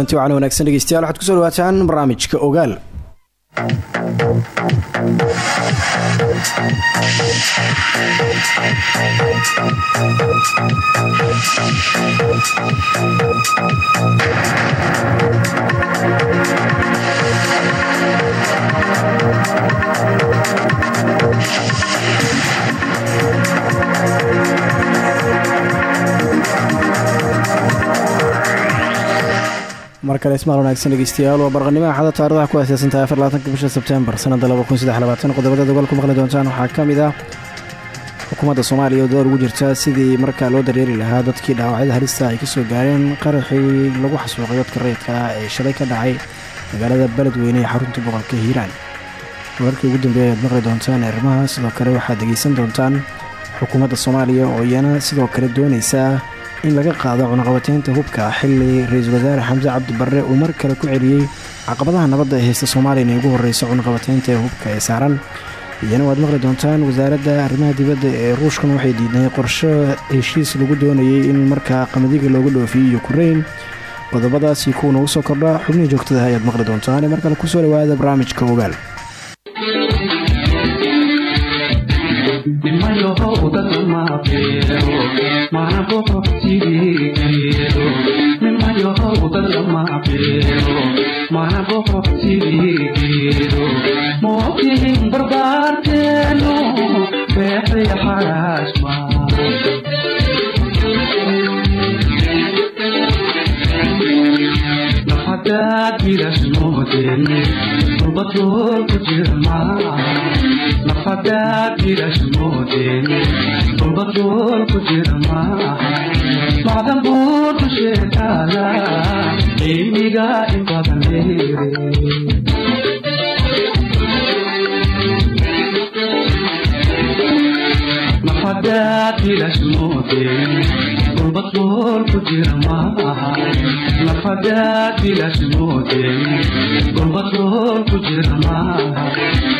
kulanti wacan wanaagsan dhegeystayaal waxaad ku soo dhawaataan barnaamijka ogaal kale ismaal wanaagsan dhegeystayaal waa barqanimaha xada taarikhda ku aaseysan tahay afarlaatanka bisha sebtembar sanada qodobada dagaal ku maqli doontaan waxaa ka mid ah xukuumadda soomaaliya oo door ugu jirta sidii markaa loo daryeeri lahaa dadkii dhaawacyada halista ay ka soo gaareen qaraxii lagu xasuuqay dadka rayidka ah ee shalay ka dhacay magaalada beledweyne ee xarunta gobolka hiiraan. Wararkii ugu dambeeya aad maqli doontaan arrimaha sidoo kale waxaad dhegeysan doontaan xukuumadda soomaaliya oo iyana sidoo kale doonaysa in laga qaado cunaqabateynta hubka xili ra'iisul wasaare xamse cabdi barre uu mar kale ku celiyey caqabadaha nabadda ee haysta soomaaliya inay ugu horeyso cunaqabateynta ee hubka ee saaran. Iyana waad maqli doontaan wasaaradda arrimaha dibadda ee ruushkan waxay diiday qorsho heshiis lagu doonayay in markaa qamadiga looga dhoofiyo yukrain qodobadaasi kuwa noogu soo kordha xubnihii joogtada ayaad maqli doontaan. Mar kale ku soo dhawaada barnaamijka ogaal mootiin barbaarteenu beexay xaraashma nafadaad bilasmoodeen urbadool ku jirma nafadaad bilasmoodeen urbadool ku jirma macdan buur dusheetaala cilmiga in badan leere nafadaad bilasmoodeen urbadool ku jirma nafadaad bilasmoodeen urbadool ku jirma macdan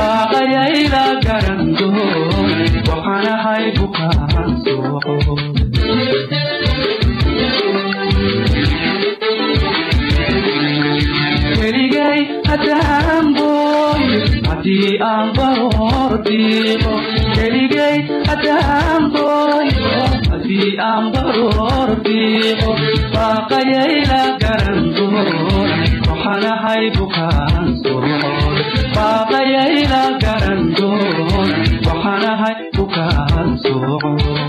baaqayayla garan doona waxaan ahay bukaan socod keligay haddaan booyo haddii aan baroor dhiiqo keligay haddaan booyo haddii aan baroor dhiiqo baaqayayla garan doona baaqayayla garan doona waxaan ahay bukaan socod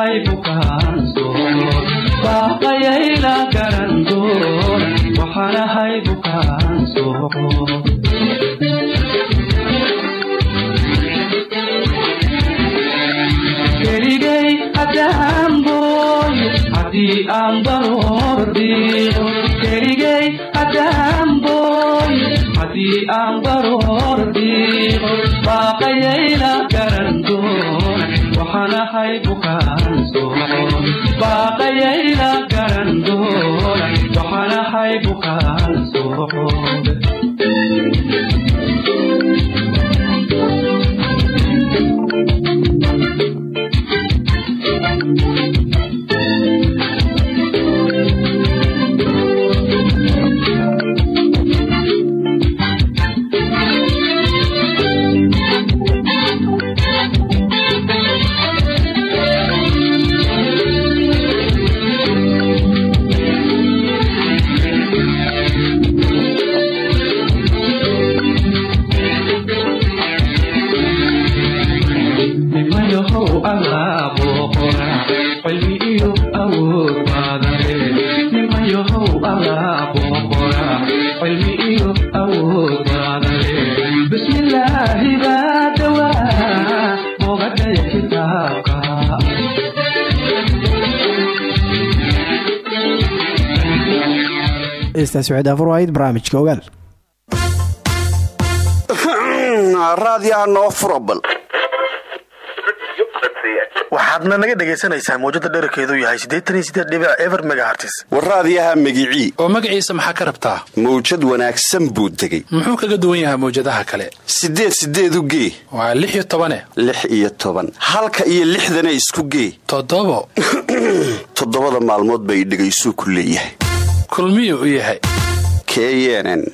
waxaan ahay bukaansoon baaqayayla garan doon waxaan ahay bukaansoon keligay haddaan booy haddii aan baroor diiqo keligay haddaan booy haddii aan baroor diiqo baaqayayla waxaan ahay bukaansoon baaqayayla garan doon waxaan ahay bukaansoon heestaasi waxay daafur ahayd barnaamijka ogaal raadiyaha noo fura bal waxaadna naga dhagaysanaysaan mawjada dherarkeedu yahay eber megahartis war raadiyaha magicii oo magaciisa maxaa ka rabtaa mawjad wanaagsan buu tegey muxuu kaga duwan yahay mawjadaha kale siddeed siddeed u gee waa lix iyo tobane lix iyo toban halka iyo lixdana isku gee toddobo toddobada maalmood bay dhegaysuu ku leeyahay kulmiyuu u yahay. Keyenen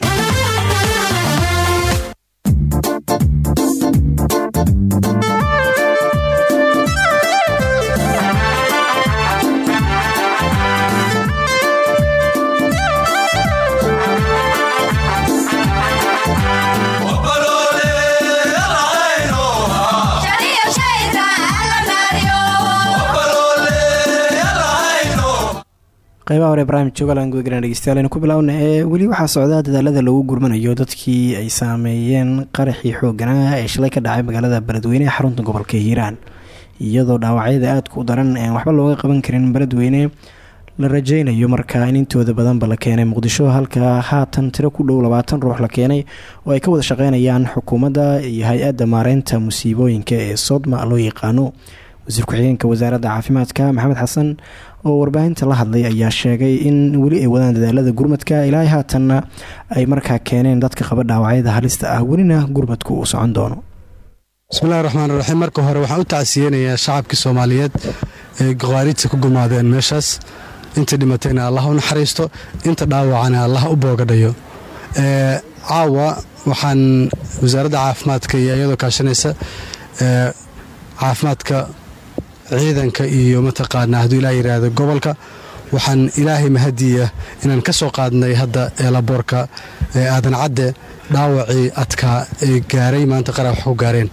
qeybaha hore barnaamijka ogaal gudagaraan dhegeystayaal aynu ku bilaawna ee weli waxaa socda dadaalada lagu gurmanayo dadkii ay saameeyeen qaraxii xooganaa ee shalay ka dhacay magaalada beledweyne ee xarunta gobolka hiiraan. Iyadoo dhaawacyada aadka u daran aan waxba looga qaban karin beledweyne la rajeynayo markaa in intooda badanba la keenay muqdisho halka haatan tiro ku dhow labaatan ruux la keenay oo ay ka wada shaqeynayaan xukuumadda iyo hay'adda maareynta musiibooyinka ee sodma loo yaqaano wasiir ku-xigeenka wasaaradda caafimaadka maxamed xasan oo warbaahinta la hadlay ayaa sheegay in weli ay wadaan dadaalada gurmadka. Ilaahay haatanna ay markaa keeneen dadka qaba dhaawacyada halista ah. Welina gurmadku uu socon doono. Bismillahi raxmaan raxiim marka hore waxaan u tacsiyeynayaa shacabkii soomaaliyeed ee goqaaridta ku gumaadeen meeshaas. Inta dhimatayna allah u naxariisto inta dhaawacana allah u boogadhayo caawa waxaan wasaaradda caafimaadka iyo iyadoo kaashanaysa caafimaadka ciidanka iyo mataqaanaa hadduu ilaah yidhaahdo gobolka waxaan ilaahay mahadiya inaan ka soo qaadnay hadda eelaboorka aadan cadde dhaawacii adkaa ee gaaray maanta qarax wax ku gaareen.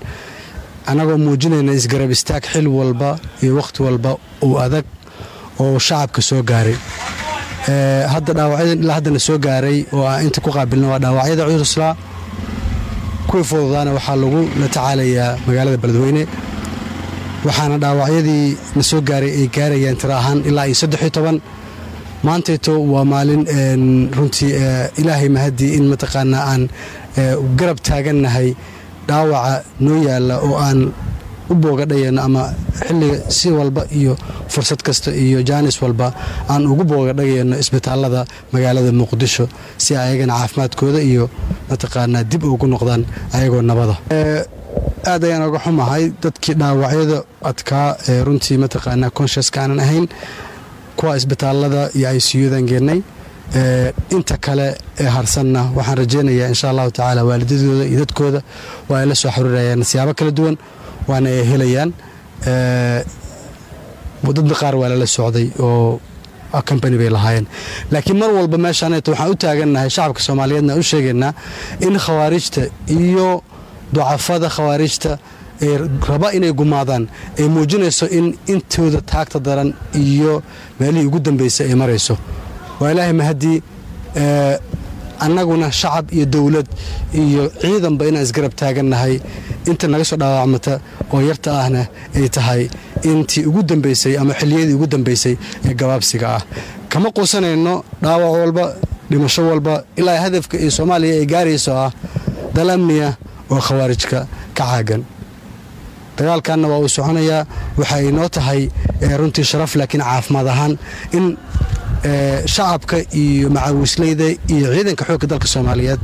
Annagoo muujinayna isgarab istaag xil walba iyo wakhti walba uu adag oo shacabka soo gaaray. Hadda dhaawacyadan ilaa haddana soo gaaray oo aan inta ku qaabilna waa dhaawacyada cuduslaa kuwii fududaana waxaa lagu la tacaalayaa magaalada beledweyne waxaana dhaawacyadii na soo gaaray ay gaarayaan tiro ahaan ilaa iyo saddex iyo toban. Maantayto waa maalin runtii ilaahay mahadii in mataqaanaa aan garab taagannahay dhaawaca noo yaalla oo aan u boogadhayano ama xilliga si walba iyo fursad kasta iyo jaanis walba aan ugu boogadhagayno isbitaallada magaalada muqdisho si ayagana caafimaadkooda iyo mataqaanaa dib ugu noqdaan ayagoo nabada aad ayaan oga xumahay dadkii dhaawacyada adkaa ee runtii mataqaanaa consciouska aanan ahayn kuwa isbitaallada iyo icuyudan geenay. Inta kale ee harsanna waxaan rajaynayaa insha allahu tacaala waalidadooda iyo dadkooda waa ay la soo xiriirayaan siyaabo kala duwan waana ay helayaan. Dadna qaar waa lala socday oo combany bay lahaayeen. Laakiin mar walba meeshaanayto waxaan u taagannahay shacabka soomaaliyeedna u sheegaynaa in khawaarijta iyo ducafada khawaarijta ee raba inay gumaadaan ay muujinayso in intooda taagta daran iyo meelihii ugu dambaysay ay marayso. Waa ilaahay mahaddii annaguna shacab iyo dowlad iyo ciidanba inaan isgarab taagannahay inta naga soo dhaawacmata oo yarta ahna ay tahay intii ugu dambaysay ama xilliyadii ugu dambaysay ee gabaabsiga ah. Kama quusanayno dhaawac walba dhimasho walba ilaa hadafka ee soomaaliya ay gaarayso ah dal amniya oo khawaarijka ka caagan. Dagaalkanna waa uu soconayaa waxa noo tahay runtii sharaf laakiin caafimaad ahaan in shacabka iyo macaawisleyda iyo ciidanka xoogga dalka soomaaliyeed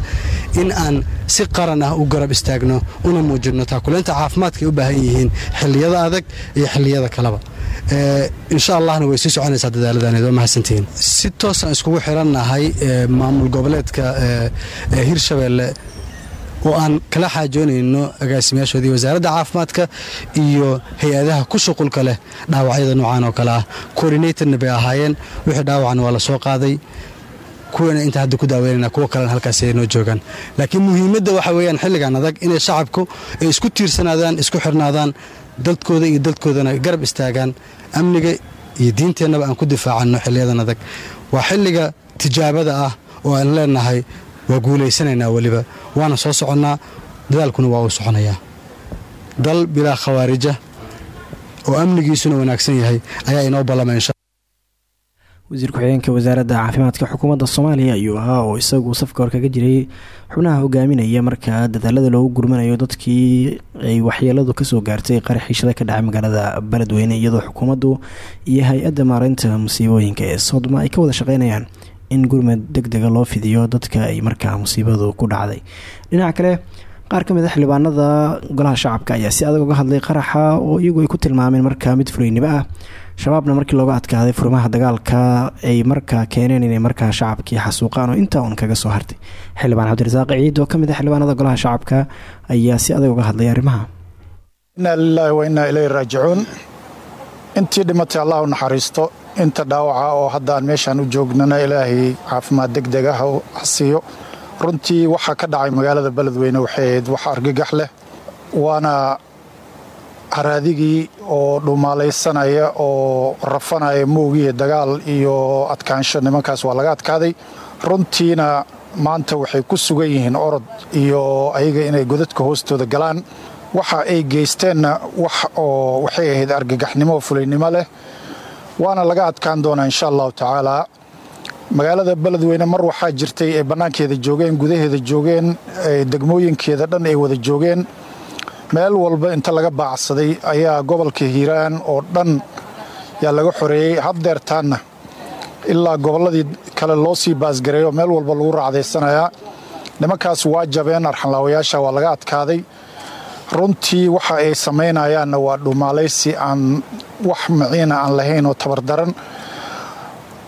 in aan si qaran ah u garab istaagno una muujinno taakuleynta caafimaadka ay u baahan yihiin xilliyada adag iyo xilliyada kaleba insha allahna way sii soconaysaa dadaaladaneed waa mahadsantihiin si toosaan iskugu xirannahay maamul goboleedka hirshabeelle oo aan kala xaajoonayno agaasimayaashoodii wasaaradda caafimaadka iyo hay'adaha ku shuqulka leh dhaawacyada noocaan oo kale ah. Coordinatorna bay ahaayeen wixii dhaawacna waa la soo qaaday. Kuwana inta hadda ku daaweynana kuwo kalena halkaas ay noo joogaan laakiin muhiimadda waxa weeyaan xilligan adag inay shacabku ay isku tiirsanaadaan isku xirnaadaan dadkooda iyo dadkoodana garab istaagaan amniga iyo diinteennaba aan ku difaacanno xiliyadan adag. Waa xilliga tijaabada ah oo aan leenahay waa guulaysanaynaa weliba. Waana soo soconnaa. Dadaalkuna waa uu soconayaa dal bilaa khawaarija oo amnigiisuna wanaagsan yahay ayaa inoo ballamay wasiir ku-xigeenka wasaaradda caafimaadka xukuumadda soomaaliya ayuu ahaa oo isagu safka hor kaga jiray. Xubnaha hogaaminaya markaa dadaalada loogu gurmanayo dadkii ay waxyeeladu ka soo gaartay qaraxii shalay ka dhacay magaalada beledweyne iyadoo xukuumaddu iyo hay'adda maareynta musiibooyinka ee sodma ay ka wada shaqeynayaan in gurmad deg dega loo fidiyo dadka ay markaa musiibadu ku dhacday. Dhinaca kale qaar ka mid a xildhibaanada golaha shacabka ayaa si adag uga hadlay qaraxa oo iyagu ay ku tilmaameen markaa mid furaynimo ah. Shabaabna markii looga adkaaday furimaha dagaalka ay markaa keeneen inay markaa shacabkii xasuuqaan oo intaa uun kaga soo hartay. Xildhibaan cabdirasaaq ciid oo ka mid a xildhibaanada golaha shacabka ayaa si adag uga hadlay arrimaha. Innaa lilaahi wa innaa ilayhi raajicuun. Intii dhimatay allah naxariisto inta dhaawaca oo haddaan meeshaan u joognana ilaahay caafimaad deg deg ah runtii waxaa ka dhacay magaalada beledweyne waxay ahayd wax argagax leh waana haraadigii oo dhumaalaysanaya oo rafanaya moogiiyo dagaal iyo adkaansho nimankaas waa laga adkaaday. Runtiina maanta waxay ku sugan yihiin orod iyo ayaga inay godadka hoostooda galaan. Waxa ay geysteenna wax oo waxay ahayd argagaxnimo fulaynimo leh waana laga adkaan doonaa insha allahu tacaalaa magaalada beledweyne mar waxaa jirtay ay bannaankeeda joogeen gudaheeda joogeen degmooyinkeeda dhan ay wada joogeen. Meel walba inta laga baacsaday ayaa gobolka hiiraan oo dhan yaa laga xoreeyey haddeertaanna ilaa gobolladii kale loo sii baasgareeyo meel walba lagu raacdaysanayaa nimankaas waa jabeen arxanlaawayaasha waa laga adkaaday runtii waxa ay samaynayaanna waa dhumaalaysi aan wax maciina aan lahayn oo tabardaran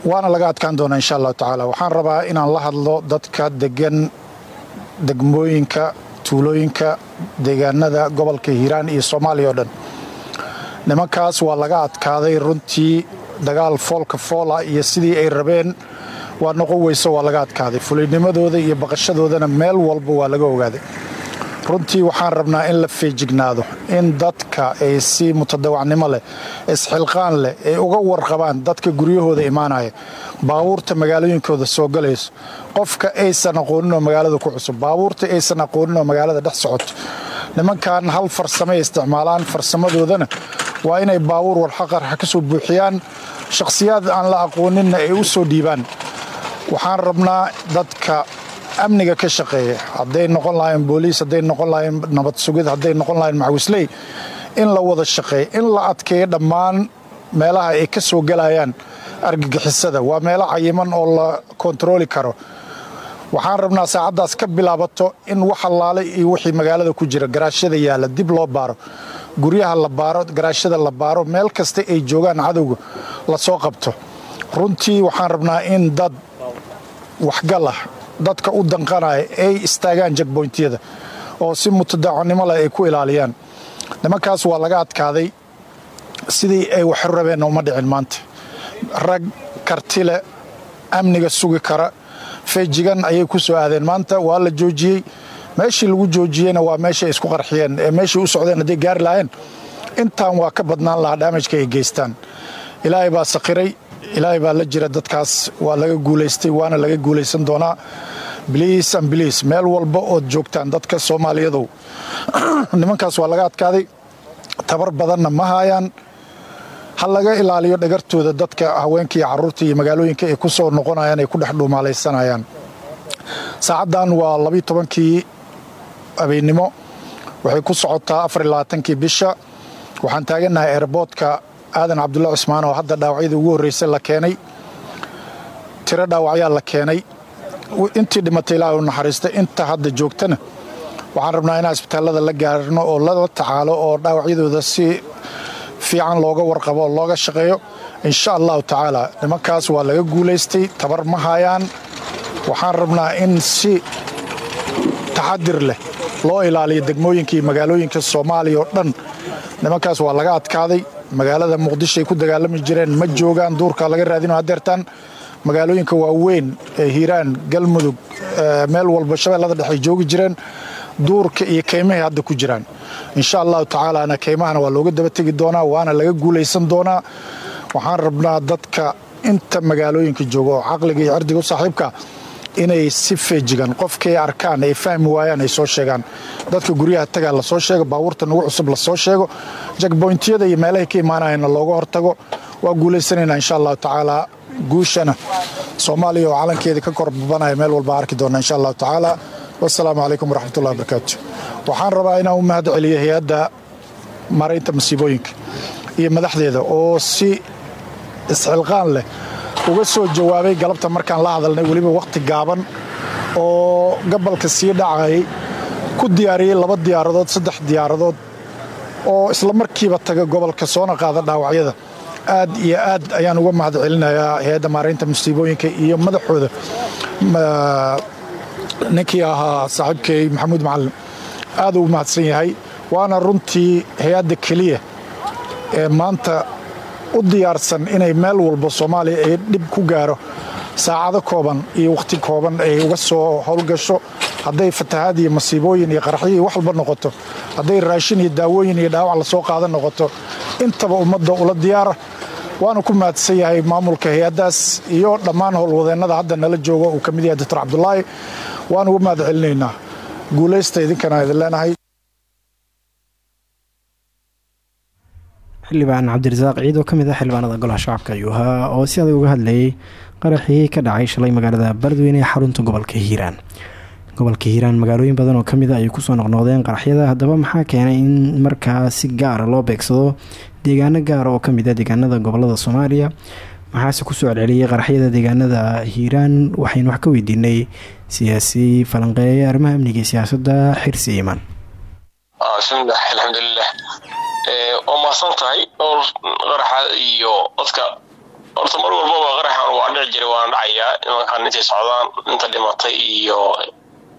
waana laga adkaan doonaa insha allahu tacaala. Waxaan rabaa inaan la hadlo dadka degan degmooyinka tuulooyinka deegaanada gobolka hiiraan iyo soomaaliya oo dhan. Nimankaas waa laga adkaaday runtii dagaal foolka foola iyo sidii ay rabeen waa noqon weyso waa laga adkaaday. Fulaynimadooda iyo baqashadoodana meel walba waa laga ogaaday runtii waxaan rabnaa in la feejignaado in dadka ay si mutadawacnimo leh isxilqaan leh ay uga warqabaan dadka guryahooda imaanaya. Baabuurta magaalooyinkooda soo galayso. Qofka aysan aqooninoo magaalada ku cusub. Baabuurta aysan aqooninoo magaalada dhex socoto nimankan hal farsamay isticmaalaan farsamadoodana waa inay baabuur walxaqarxa ka soo buuxiyaan. Shakhsiyaad aan la aqooninna ay u soo dhiibaan. Waxaan rabnaa dadka amniga ka shaqeeya. Hadday noqon lahayn booliis hadday noqon lahayn nabad sugid hadday noqon lahayn maxwisley in la wada shaqeeya in la adkeeyo dhammaan meelaha ay ka soo gelayaan argagixisada. Waa meelo cayiman oo la kontarooli karo. Waxaan rabnaa saacaddaas ka bilaabato in wax allaale iyo wixii magaalada ku jira. Garaashyada yaalla dib loo baaro. Guryaha la baaro garaashyada la baaro meel kasta ay joogaan cadowga la soo qabto. Runtii waxaan rabnaa in dad waxgal ah dadka u danqanaya ay istaagaan jagboyntyada oo si mutadaaconimo leh ay ku ilaaliyaan. Nimankaas waa laga adkaaday sidii ay waxu rabeenna uma dhicin maanta. Rag kartile amniga sugi kara feejigan ayay ku soo aadeen. Maanta waa la joojiyey. Meeshii lagu joojiyeyna waa meeshay isku qarxiyeen ee meeshii u socdeen hadday gaari lahayn. Intaan waa ka badnaan lahaa dhaamajka ay geystaan. Ilaahay baa sakiray ilaahay baa la jira dadkaas waa laga guulaystay waana laga guulaysan doonaa. Bliis an bliis meel walba ood joogtaan dadka soomaaliyadow nimankaas waa laga adkaaday. Tabar badanna ma haayaan ha laga ilaaliyo dhagartooda dadka haweenka iyo carruurta iyo magaalooyinka ay ku soo noqonayaan ay ku dhex dhuumaalaysanayaan saacaddan waa labiiy tobankii habeennimo. Waxay ku socotaa afar iyo labaatankii bisha. Waxaan taagannahay eerboodka aadan cabdulla cismaan oo hadda dhaawacyadii ugu horreysay la keenay. Tiro dhaawacyaa la keenay. Intii dhimatay ilaahay u naxariistay. Inta hadda joogtana waxaan rabnaa inaan isbitaallada la gaarno oo lala tacaalo oo dhaawacyadooda si fiican looga warqabo oo looga shaqeeyo. Insha allahu tacaala nimankaas waa laga guulaystay tabar ma hayaan. Waxaan rabnaa in si taxadir leh loo ilaaliyo degmooyinka magaalooyinka soomaaliya oo dhan. Nimankaas waa laga adkaaday magaalada muqdishoay ku dagaalami jireen ma joogaan duurka laga raadino hadeertaan magaalooyinka waaweyn ee hiiraan galmudug meel walba shabeellada dhex ay joogi jireen. Duurka iyo keymahay hadda ku jiraan. Insha allahu tacaalana keymahana waa looga daba tegi doonaa waana laga guulaysan doonaa. Waxaan rabnaa dadka inta magaalooyinka jooga oo caqliga iyo cirdiga u saaxiibka inay si feejigan qofkay arkaan ay fahmi waayaan ay soo sheegaan. Dadka guryaha tagaa la soo sheego baabuurta nagu cusub la soo sheego jagboyntiyada iyo meelahay ka imaanayana looga hortago. Waa guulaysanaynaa insha allahu tacaala guushana. Soomaaliya oo calankeedii ka korbabanaya meel walba arki doona insha allahu tacaala. Wasalaamu calaykum waraxmatullahi wabarakaatu waxaan rabaa inaan u mahad celiyo hay'adda maraynta masiibooyinka iyo madaxdeeda oo si isxilqaan leh uga soo jawaabay galabta markaan la hadalnay weliba wakhti gaaban oo gabalka sii dhacayay ku diyaariyey laba diyaaradood saddex diyaaradood oo isla markiiba taga gobolka soona qaada dhaawacyada. Aad iyo aad ayaan uga mahad celinayaa hay'adda maaraynta masiibooyinka iyo madaxooda ninkii ahaa saaxiibkay maxamuud macalin. Aad uu mahadsan yahay waana runtii hay'adda keliya ee maanta u diyaarsan inay meel walba soomaaliya ay dhib ku gaaro. Saacado kooban iyo wakhti kooban ay uga soo howlgasho. Hadday fatahaad iyo masiibooyin iyo qaraxyo iyo wax walba noqoto hadday raashin iyo daawooyin iyo dhaawac la soo qaada noqoto intaba ummadda ula diyaara waana ku mahadsan yahay maamulka hay'addaas iyo dhammaan howlwadeennada hadda nala jooga uu ka mid yahay doctor cabdulaahi waan uga mahad celinaynaa guulaysta idinkana idin leenahay xildhibaan cabdirasaaq ciid oo ka mid ah xildhibaanada golaha shacabka ayuu ahaa oo si adag uga hadlayay qaraxii ka dhacay shalay magaalada baladweyne ee xarunta gobolka hiiraan. Gobolka hiiraan magaalooyin badan oo ka mid a ay ku soo noqnoqdeen qaraxyada haddaba maxaa keenay in markaa si gaara loo beegsado deegaano gaara oo ka mid a deegaanada gobollada soomaaliya maxaase ku soo celceliyay qaraxyada deegaanada hiiraan? Waxaynu wax ka weydiinay siyaasi falanqeeye arrimaha amniga iyo siyaasadda xirsi iimaan bismillaah alxamdulilah waa mahadsan tahay dhowr qaraxa iyo dadka. Horta mar walbaba qaraxan waa dhici jiray waana dhacayaa nimankaan intay socdaan inta dhimatay iyo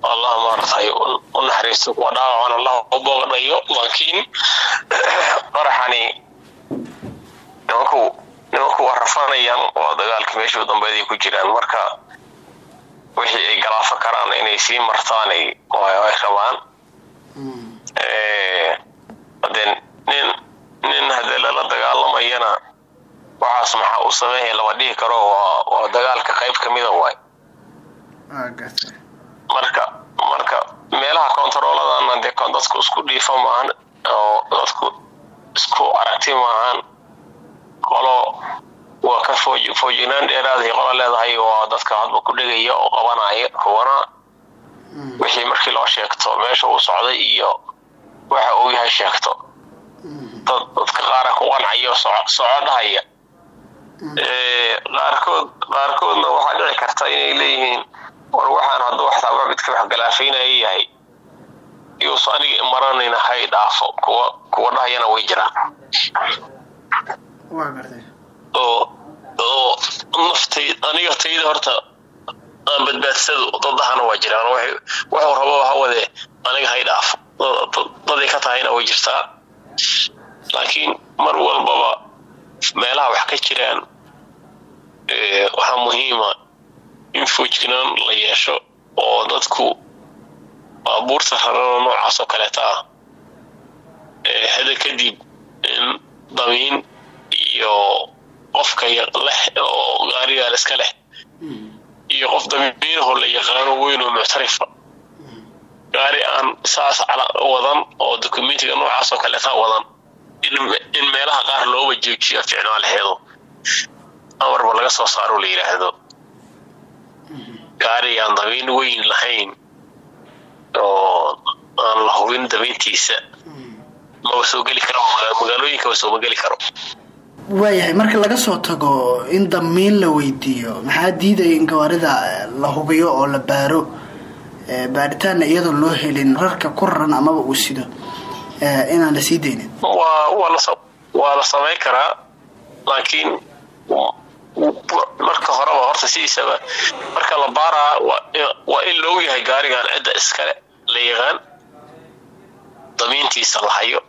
allah maaratay u naxariisto kuwa dhaawacan allah u boogadhayo laakiin qaraxani nimanku nimanku waa rafanayaan waa dagaalka meeshuu dambeeday ku jiraan. Marka wixii ay galaafo karaan inay sii martaanay ay rabaan hadee nin nin hadee lala dagaalamayana waxaas maxaa u sameeya lama dhihi karo waa dagaalka qayb kamida waay. Marka marka meelaha kontarooladanna dee dadku isku dhiifa maahan oo dadku isku aragti maahan qolo waa ka foojinaan dheeraadahay qola leedahay waa dadka hadba ku dhegaya oo qabanaya kuwana wixii markii loo sheegto meesha uu socday iyo waxa uu yahay sheegto. Dad dadka qaara ku qancayo soco dhahaya qaarkood qaarkoodna waxaa dhici karta inay leeyihiin war waxaan hadduu xataa midka wax galaafaynaya yahay. Yuusa aniga imaranayna hay dhaafo kuwa kuwa dhahayana way jiraan. Oo oo naftay aniga tayda horta aan badbaadsado dadahana waa jiraan. Wuxuu rabo ha wadee aniga hay dhaafo Dad- dad- daday ka tahayna way jirtaa. Laakiin mar walbaba meelaha wax ka jiraan waxaa muhiima in foojinaan la yeesho oo dadku baabuurta rarana noocaas oo kaleeta ah. Hada kadib in damiin iyo qofka leh oo gaarigaan iska leh iyo qof damiinaho la yaqaano weyn oo muctarifa gaari aan saas cala wadan oo dokumentiga noocaas oo kaleeta wadan in meelaha qaar looba joojiyo ficnaa laheedo. Amarba laga soo saaro la yidhaahdo gaari aan damiin weyn lahayn oo aan la hubin damiintiisa maba soo geli karo maga- magaalooyinka ma sooma geli karo waayahay marka laga soo tago in damiin la weydiiyo maxaa diidaya in gawaarida la hubiyo oo la baaro? Ee, baaritaanna iyadoon loo helin rarka ku raran amaba uu sido. Ee, inaan la sii daynin. Waa la samayn karaa laakiin marka horeba horta sidiisaba marka la baaraa waa in- waa in loo yahay gaarigan cidda iskale la yaqaan damiintiisa la hayo.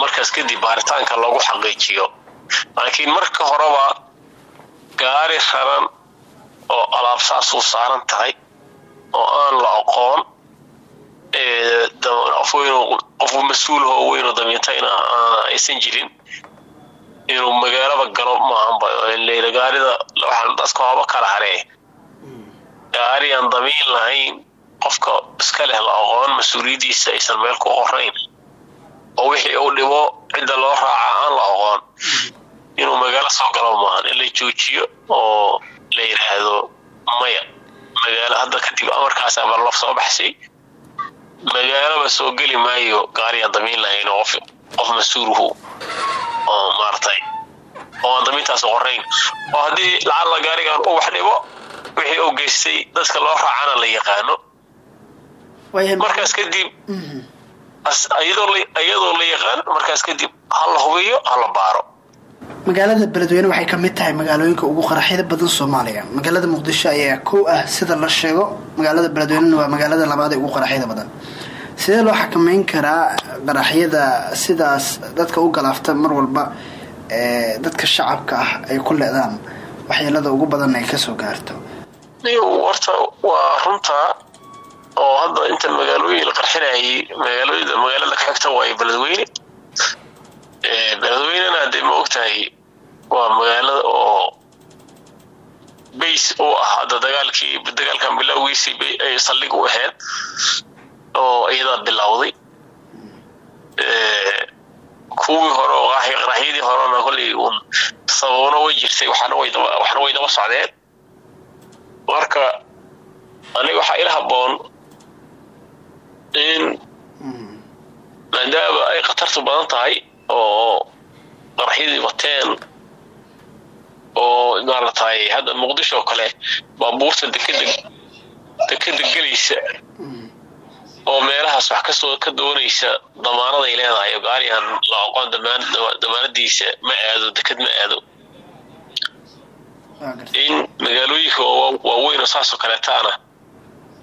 Markaas kadib baaritaanka loogu xaqiijiyo laakiin marka horeba gaari raran oo alaab saasuu saaran tahay oo aan la aqoon ee, da- qof weyn oo- qof mas'uul oo weyn oo damiintayna aysan jirin inuu magaalaba galo maahanba gaarida waxaan dadka hooba kala haree. Gaari aan damiin lahayn qofka iska leh la aqoon mas'uuliyaddiisa aysan meel ku qorayn oo wixii uu dhibo cidda loo raaca aan la aqoon inuu magaalo soo galo maahan in la joojiyo oo la yidhaahdo maya. Magaalo hadda kadib amarkaas baa la soo baxsay. Magaalaba soo geli maayo gaariyan damiin lahayn oo qof qof mas'uuluhu oo maaragtay oo aan damiintaas qorayn. Oo haddii lacalla gaarigan uu wax dhibo wixii uu geystay dadka loo raacana la yaqaano. Markaas kadib iyadoo la yaqaan markaas kadib ha la hubiyo ha la baaro. Magaalada beledweyne waxay ka mid tahay magaalooyinka ugu qaraxyada badan soomaaliya. Magaalada muqdisho ayaa kow ah sida la sheego magaalada beledweynena waa magaalada labaad ee ugu qaraxyada badan. Sidee loo xakameyn karaa qaraxyada sidaas dadka u galaafta mar walba ee dadka shacabka ah ay ku leedaan waxyeelada ugu badan ay ka soo gaarto? Horta waa runta oo hadda inta magaalooyin la qarxinayay magaalooyinda magaalada ka xigta waayo beledweyne. Ee, beledweynena hadee ma ogtahay waa magaalada oo base u ah hadda dagaalkii dagaalkan bilowgiisii ay saldhig u ahayd oo iyadaa bilowday. Ee, kuwii hore oo qaraxy- qaraxyadii horena kolley uun sababna way jirtay waxna way daba socdeen. Marka aniga waxaa ila habboon in maadaama ay khatartu badan tahay oo qaraxyadii bateen oo maaragtay hadda muqdisho oo kale baabuurta dekeda dekeda gelaysa oo meelahaas wax ka soo ka doonaysa damaanad ay leedahay oo gaarigan la aqoon damaan damaanadiisa ma aado deked ma aado. In magaalooyinka waa- waaweyn oo saasoo kaleetaana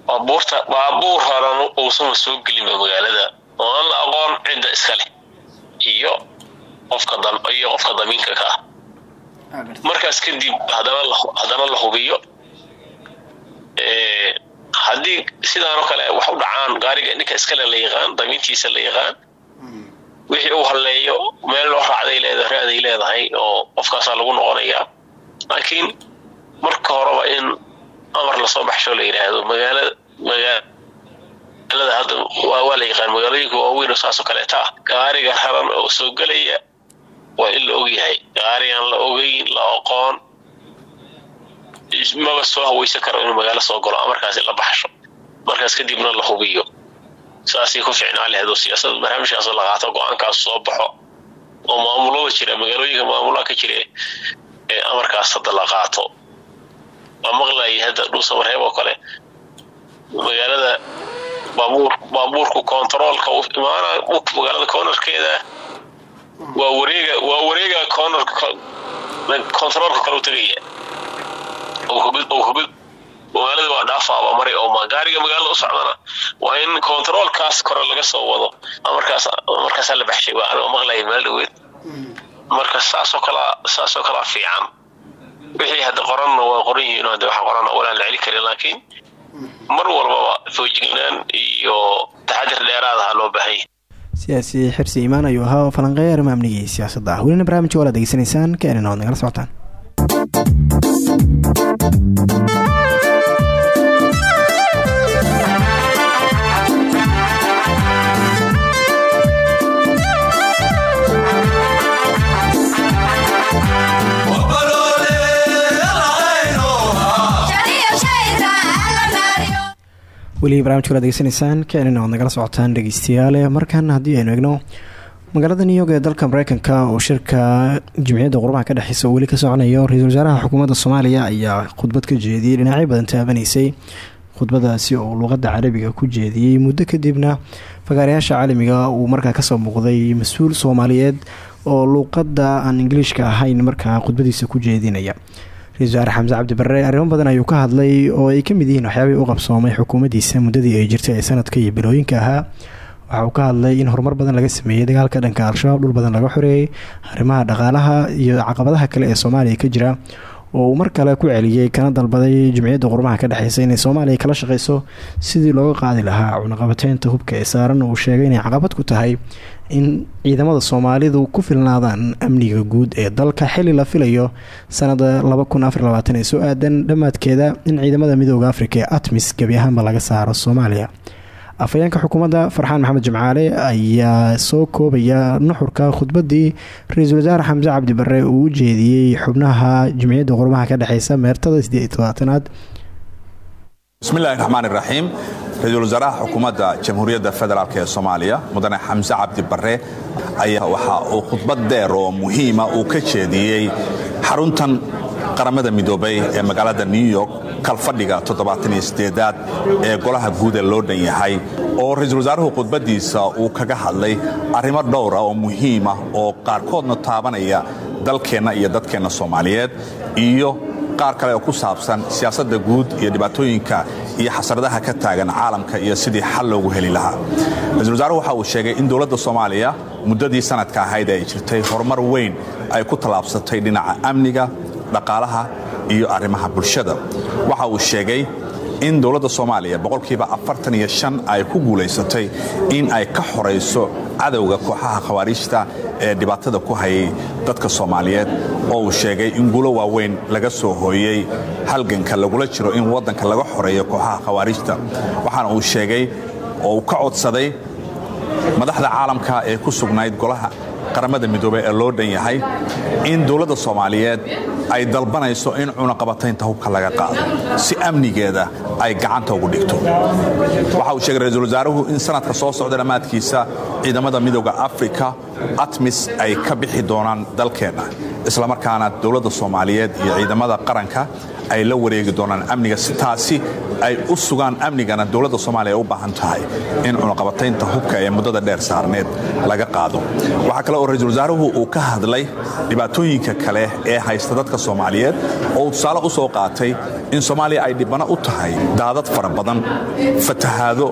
baabuurta baabuur horan uusama soo gelinba magaalada? Oo la aqoon cidda iska leh iyo qofka iyo qofka damiinka ka ah. Markaas kadib haddana la hubiyo haddii sidaan oo kale wax u dhacaan gaariga ninka iskale la yaqaan damiintiisa la yaqaan wixii uu halleeyo meel loo raacday leedahay raaday leedahay oo qofkaasaa lagu noqonayaa. Laakiin marka horeba in amar la soo baxsho la yidhaahdo magaalada magaalada hadda waa la yaqaan magaalooyinka waaweyn oo saasoo kaleeta ah. Gaariga raran oo soo gelaya waa in la ogyahay gaarigan la ogeyn la aqoon maba soo haweysan karo inuu magaalo soo galo amarkaasi la baxsho. Markaas kadibna la hubiyo. Saasay ku ficnaa laheed oo siyaasada barnaamijkaas la qaato go'aankaas soo baxo oo maamulada jira magaalooyinka maamulaha ka jira ee amarkaas hadda la qaato waa maqlayay hadda dhuusamareeb oo kale. Magaalada baabuur baabuurku kontaroolka imaana magaalada koonarkeeda waa wareega waa wareega koonarka kontaroolka kale u tegaya. Magaalada waa dhaafaaba maray oo gaariga magaalada u socdana waa in kontaroolkaas kore laga soo wado. Amarkaas markaasaa la baxshay waa anoo maqlayay meel dhaweed marka saasoo kala saasoo kalaa fiican wixii hadda qoranna waa qoran yihiin hadda waxa qoran walaan la celi karin laakiin mar walbaba foojignaan iyo taxadir dheeraadaha loo baahanya siyaasi xirsi iimaan ayuu ahaa oo falanqeeya arrimaha amniga iyo siyaasadda. Ah welina barnaamijka waala degeysanaysaan keenina oad nagala socotaan weli barnamijka waad degeysanaysaan keenina oad nagala socotaan dhegeystayaale markan haddii aynu egno magaalada new york ee dalka mareykanka oo shirka jimciyadda qurbaha ka dhexeysa oo weli ka soconayo ra'iisul wasaaraha xukuumadda soomaaliya ayaa khudbad ka jeediyey dhinacyo badan taabanaysay khudbadaasi oo luuqadda carabiga ku jeediyey muddo kadibna fagaarayaasha caalamiga uu markaa ka soo muuqday mas'uul soomaaliyeed oo luuqadda aan ingiliishka ahayn markaa khudbadiisa ku jeedinaya ra'isul wasaare xamse cabdi barre arrimo badan ayuu ka hadlay oo ay ka mid yihiin waxyaabay u qabsoomay xukuumaddiisa muddadii ay jirtay ee sanadka iyo bilooyinka ahaa. Waxa uu ka hadlay in horumar badan laga sameeyey dagaalka dhanka al-shabaab dhul badan laga xoreeyey arrimaha dhaqaalaha iyo caqabadaha kale ee soomaaliya ka jira oo uu mar kale ku celiyey kana dalbaday jumciyadda qurmaha ka dhexeysa inay soomaaliya kala shaqeyso sidii looga qaadi lahaa cunaqabateynta hubka ee saaran uu sheegay inay caqabad ku tahay in ciidamada soomaalidu ku filnaadaan amniga guud ee dalka. Xili la filayo sanada ee soo aadan dhammaadkeeda in ciidamada midooda afrika ee atmis gebi ahaanba laga saaro soomaaliya afhayeenka xukuumadda farxaan maxamed jimcaale ayaa soo koobaya nuxurka khudbadii ra'iisul wasaare xamse cabdi barre uu u jeediyey xubnaha jimciyadda qurmaha ka dhexeysa meertada aad bismillahi raxmaan iraxiim ra'iisul wasaaraha xukuumadda jamhuuriyadda federaalk ee soomaaliya mudane xamse cabdi barre ayaa waxa uu khudbad dheer oo muhiima uu ka jeediyey xaruntan qaramada midoobay ee magaalada new york kalfadhiga toddobaataniyosiddeedaad ee golaha guud ee loo dhan yahay oo ra'iisul wasaaruhu khudbaddiisa uu kaga hadlay arrimo dhowr ah oo muhiima oo qaarkoodna taabanaya dalkeenna iyo dadkeenna soomaaliyeed iyo qaar kale oo ku saabsan siyaasadda guud iyo dhibaatooyinka iyo xasaradaha ka taagan caalamka iyo sidii xal loogu heli lahaa. Ra'isul wasaaruhu waxa uu sheegay in dowladda soomaaliya muddadii sanadka ahayd ay jirtay horumar weyn ay ku tallaabsatay dhinaca amniga dhaqaalaha iyo arrimaha bulshada. Waxa uu sheegay in dowladda soomaaliya boqolkiiba afartan iyo shan ay ku guulaysatay in ay ka xorayso cadowga kooxaha khawaariijta ee dhibaatada ku hayay dadka soomaaliyeed oo uu sheegay in guulo waaweyn laga soo hooyey halganka lagula jiro in waddanka laga xoreeyo kooxaha khawaariijta. Waxaana uu sheegay oo uu ka codsaday madaxda caalamka ee ku sugnayd golaha qaramada midoobey ee loo dhan yahay in dowladda soomaaliyeed ay dalbanayso in cunaqabataynta hubka laga qaado si amnigeeda ay gacanta ugu dhigto. Waxa uu sheegay ra'iisul wasaaruhu in sanadka soo socda dhammaadkiisa ciidamada midooda afrika atmis ay ka bixi doonaan dalkeenna. Islamarkaana dowladda soomaaliyeed iyo ciidamada qaranka ay la wareegi doonaan amniga si taasi ay u sugaan amnigana dowladda soomaaliya u baahan tahay in cunaqabataynta hubka ee muddada dheer saarneed laga qaado. Waxaa kale oo ra'iisul wasaaruhu uu ka hadlay dhibaatooyinka kale ee haysta dadka soomaaliyeed oo uu tusaale u soo qaatay in soomaaliya ay dhibano u tahay daadad fara badan fatahaado